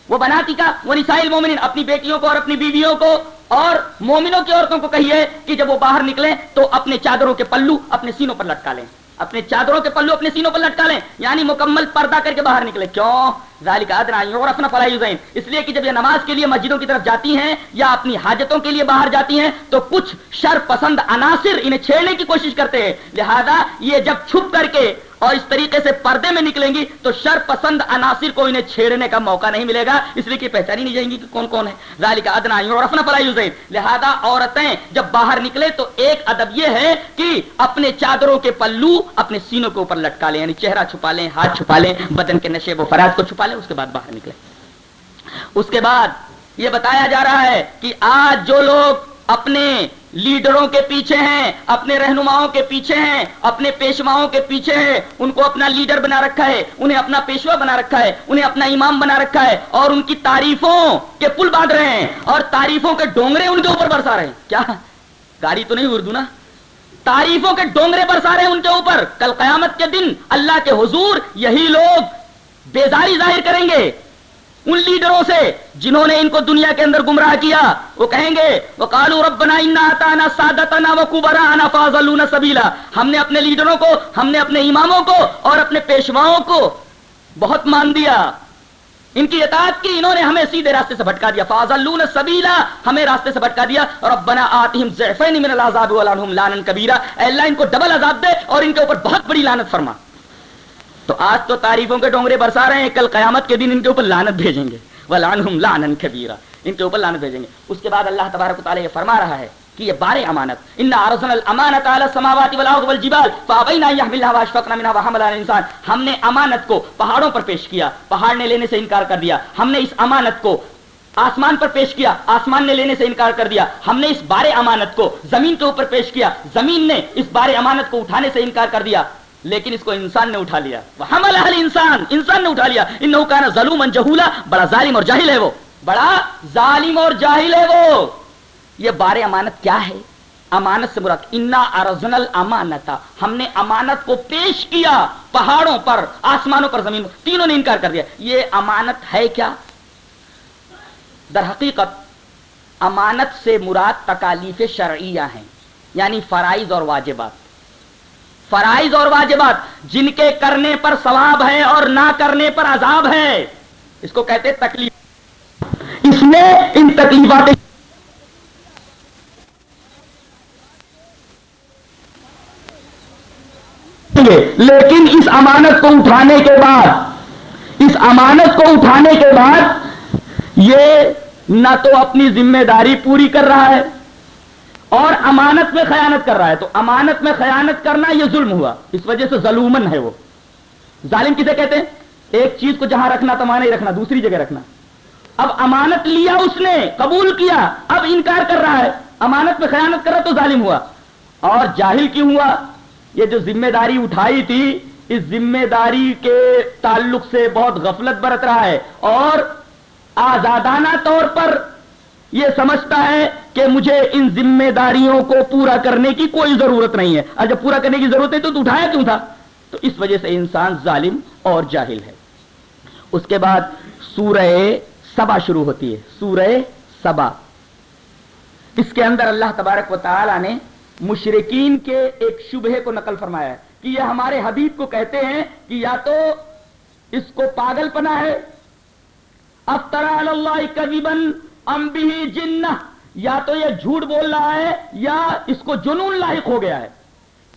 وہ بناتی کا وہ نسائل مومنین، اپنی بیٹیوں کو اور اپنی بیویوں کو اور مومنوں کی عورتوں کو کہیے کہ جب وہ باہر نکلیں تو اپنے چادروں کے پلو اپنے سینوں پر لٹکا لیں۔ اپنے چادروں کے پلو اپنے سینوں پر لٹکا لیں۔ یعنی مکمل پردہ کر کے باہر نکلے۔ کیوں؟ اس لیے کہ جب یہ نماز کے لیے مسجدوں کی طرف جاتی ہیں یا اپنی حاجتوں کے لیے باہر جاتی ہیں، تو کچھ شر پسند عناصر انہیں چھیڑنے کی کوشش کرتے ہیں۔ لہذا یہ جب چھپ کر کے اور اس طریقے سے پردے میں نکلیں گی تو شر پسند عناصر کو انہیں چھیڑنے کا موقع نہیں ملے گا۔ اس لیے کہ پہچانی نہیں جائیں گی کہ کون کون ہے۔ کا ادنا اور اپنا فلائی لہذا عورتیں جب باہر نکلے تو ایک ادب یہ ہے کہ اپنے چادروں کے پلو اپنے سینوں کے اوپر لٹکا لیں یعنی چہرہ چھپا لیں، ہاتھ چھپا لیں، بدن کے نشے و فراز کو چھپا لیں، اس کے بعد باہر نکلے اس کے بعد یہ بتایا جا رہا ہے کہ آج جو لوگ اپنے لیڈروں کے پیچھے ہیں، اپنے رہنماؤں کے پیچھے ہیں، اپنے پیشواؤں کے پیچھے ہیں۔ ان کو اپنا لیڈر بنا رکھا ہے، انہیں اپنا پیشوا بنا رکھا ہے، انہیں اپنا امام بنا رکھا ہے اور ان کی تعریفوں کے پل باندھ رہے ہیں اور تعریفوں کے ڈونگرے ان کے اوپر برسا رہے ہیں۔ کیا؟ گاڑی تو نہیں اردو نا؟ تعریفوں کے ڈونگرے برسا رہے ہیں ان کے اوپر۔ کل قیامت کے دن اللہ کے حضور یہی لوگ بیزاری ظاہر کریں گے۔ ان لیڈروں سے جنہوں نے ان کو دنیا کے اندر گمراہ کیا، وہ کہیں گے وہ کالو ربنا انا سادتنا وکبرانا فاضلون سبیلا۔ ہم نے اپنے لیڈروں کو، ہم نے اپنے اماموں کو اور اپنے پیشواؤں کو بہت مان دیا۔ ان کی اطاعت کی، انہوں نے ہمیں سیدھے راستے سے بھٹکا دیا۔ فاضلون سبیلا، ہمیں راستے سے بھٹکا دیا۔ ربنا آتہم ضعفین من العذاب ولعنہم لانا کبیرہ اے اللہ، ان کو ڈبل عذاب دے اور ان کے اوپر بہت بڑی لعنت فرما۔ تو آج تو تعریفوں کے ڈونگرے برسا رہے ہیں، کل قیامت کے دن ان کے اوپر لانت بھیجیں گے۔ وہ لان لان کبیرا ان کے اوپر لانت بھیجیں گے۔ اس کے بعد اللہ تبارک تعالیٰ یہ فرما رہا ہے کہ یہ بار امانت۔ ان ارسن الامانت علی السماوات والارض والجبال فابینا يحملها واشفقنا منها وحملها الانسان ہم نے امانت کو پہاڑوں پر پیش کیا، پہاڑ نے لینے سے انکار کر دیا۔ ہم نے اس امانت کو آسمان پر پیش کیا، آسمان نے لینے سے انکار کر دیا۔ ہم نے اس بار امانت کو زمین کے اوپر پیش کیا۔ زمین نے اس بار امانت کو اٹھانے سے انکار کر دیا۔ لیکن اس کو انسان نے اٹھا لیا۔ حمل انسان انسان نے اٹھا لیا۔ ان کا ظلم جہولا، بڑا ظالم اور جاہل ہے وہ۔ بڑا ظالم اور جاہل ہے وہ۔ یہ بار امانت کیا ہے؟ امانت سے مراد انا ارزن امانت ہم نے امانت کو پیش کیا پہاڑوں پر، آسمانوں پر، زمین تینوں نے انکار کر دیا۔ یہ امانت ہے کیا؟ در حقیقت، امانت سے مراد تکالیف شرعیہ ہیں یعنی فرائض اور واجبات۔ فرائض اور واجبات، جن کے کرنے پر ثواب ہے اور نہ کرنے پر عذاب ہے۔ اس کو کہتے تکلیف۔ اس میں ان تکلیفات لیکن اس امانت کو اٹھانے کے بعد، اس امانت کو اٹھانے کے بعد یہ نہ تو اپنی ذمہ داری پوری کر رہا ہے۔ اور امانت میں خیانت کر رہا ہے تو امانت میں خیانت کرنا یہ ظلم ہوا اس وجہ سے ظلومن ہے وہ ظالم کسے کہتے ہیں؟ ایک چیز کو جہاں رکھنا تو مانا ہی رکھنا، دوسری جگہ رکھنا۔ اب امانت لیا اس نے، قبول کیا، اب انکار کر رہا ہے۔ امانت میں خیانت کرا تو ظالم ہوا۔ اور جاہل کیوں ہوا؟ یہ جو ذمہ داری اٹھائی تھی، اس ذمہ داری کے تعلق سے بہت غفلت برت رہا ہے۔ اور آزادانہ طور پر یہ سمجھتا ہے کہ مجھے ان ذمہ داریوں کو پورا کرنے کی کوئی ضرورت نہیں ہے۔ اور جب پورا کرنے کی ضرورت ہے تو اٹھایا کیوں تھا؟ تو اس وجہ سے انسان ظالم اور جاہل ہے۔ اس کے بعد سورہ سبا شروع ہوتی ہے۔ سورہ سبا۔ اس کے اندر اللہ تبارک و تعالی نے مشرقین کے ایک شبہ کو نقل فرمایا ہے کہ یہ ہمارے حبیب کو کہتے ہیں کہ یا تو اس کو پاگل پنا ہے۔ افطرا اللہ کبیبن امبی جن یا تو یہ جھوٹ بول رہا ہے یا اس کو جنون لاحق ہو گیا ہے۔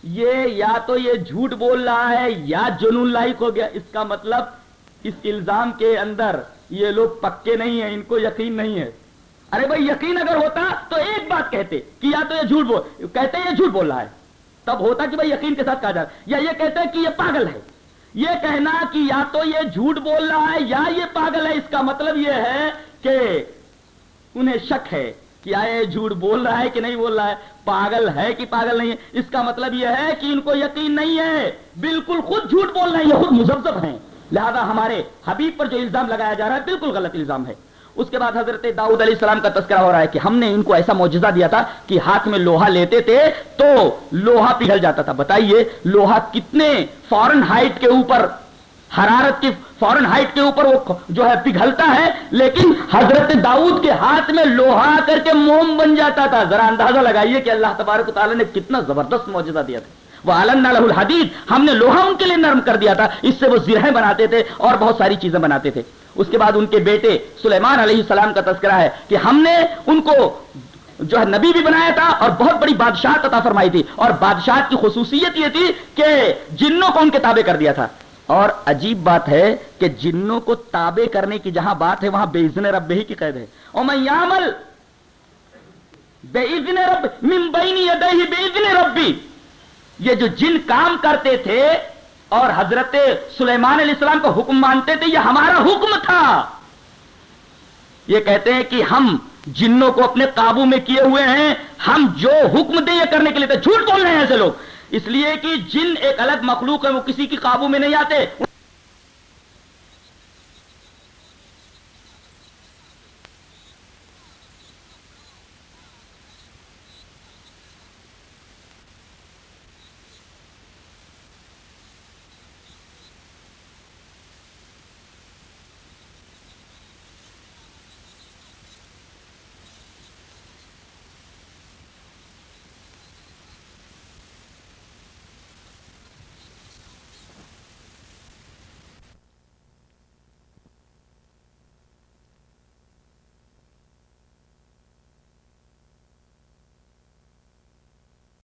یہ یا تو یہ جھوٹ بول رہا ہے یا جنون لاحق ہو گیا، اس کا مطلب اس الزام کے اندر یہ لوگ پکے نہیں ہیں، ان کو یقین نہیں ہے۔ ارے بھائی، یقین اگر ہوتا تو ایک بات کہتے کہ یا تو یہ جھوٹ بول، کہتے یہ جھوٹ بول رہا ہے۔ تب ہوتا کہ بھائی یقین کے ساتھ کہا جائے۔ یا یہ کہتے ہیں کہ یہ پاگل ہے۔ یہ کہنا کہ یا تو یہ جھوٹ بول رہا ہے یا یہ پاگل ہے، اس کا مطلب یہ ہے کہ انہیں شک ہے کہ یہ جھوٹ بول رہا ہے کہ نہیں بول رہا ہے؟ پاگل ہے کہ پاگل نہیں ہے؟ اس کا مطلب یہ ہے کہ ان کو یقین نہیں ہے۔ بالکل خود جھوٹ بول رہے ہیں، یہ خود مزبزب ہیں۔ لہذا ہمارے حبیب پر جو الزام لگایا جا رہا ہے، بالکل غلط الزام ہے۔ اس کے بعد حضرت داؤد علیہ السلام کا تذکرہ ہو رہا ہے کہ ہم نے ان کو ایسا معجزہ دیا تھا کہ ہاتھ میں لوہا لیتے تھے تو لوہا پگھل جاتا تھا۔ بتائیے، لوہا کتنے فورن ہائٹ کے اوپر حرارت کی فورن ہائٹ کے اوپر وہ جو ہے پگھلتا ہے، لیکن حضرت داؤد کے ہاتھ میں لوہا کر کے موم بن جاتا تھا۔ ذرا اندازہ لگائیے کہ اللہ تبارک تعالیٰ نے کتنا زبردست معجزہ دیا تھا۔ وہ عالم الحدید ہم نے لوہا ان کے لیے نرم کر دیا تھا۔ اس سے وہ زرہیں بناتے تھے اور بہت ساری چیزیں بناتے تھے۔ اس کے بعد ان کے بیٹے سلیمان علیہ السلام کا تذکرہ ہے کہ ہم نے ان کو جو ہے نبی بھی بنایا تھا اور بہت بڑی بادشاہ عطا فرمائی تھی۔ اور بادشاہ کی خصوصیت یہ تھی کہ جنوں کو ان کے تابع کر دیا تھا۔ اور عجیب بات ہے کہ جنوں کو تابع کرنے کی جہاں بات ہے، وہاں بے عزن رب ہی کی قید ہے۔ اور میں یامل بے عزن رب ممبئی بے عزن ربی یہ جو جن کام کرتے تھے اور حضرت سلیمان علیہ السلام کو حکم مانتے تھے، یہ ہمارا حکم تھا۔ یہ کہتے ہیں کہ ہم جنوں کو اپنے قابو میں کیے ہوئے ہیں، ہم جو حکم دے یہ کرنے کے لیے جھوٹ بول رہے ہیں ایسے لوگ۔ اس لیے کہ جن ایک الگ مخلوق ہے وہ کسی کی قابو میں نہیں آتے۔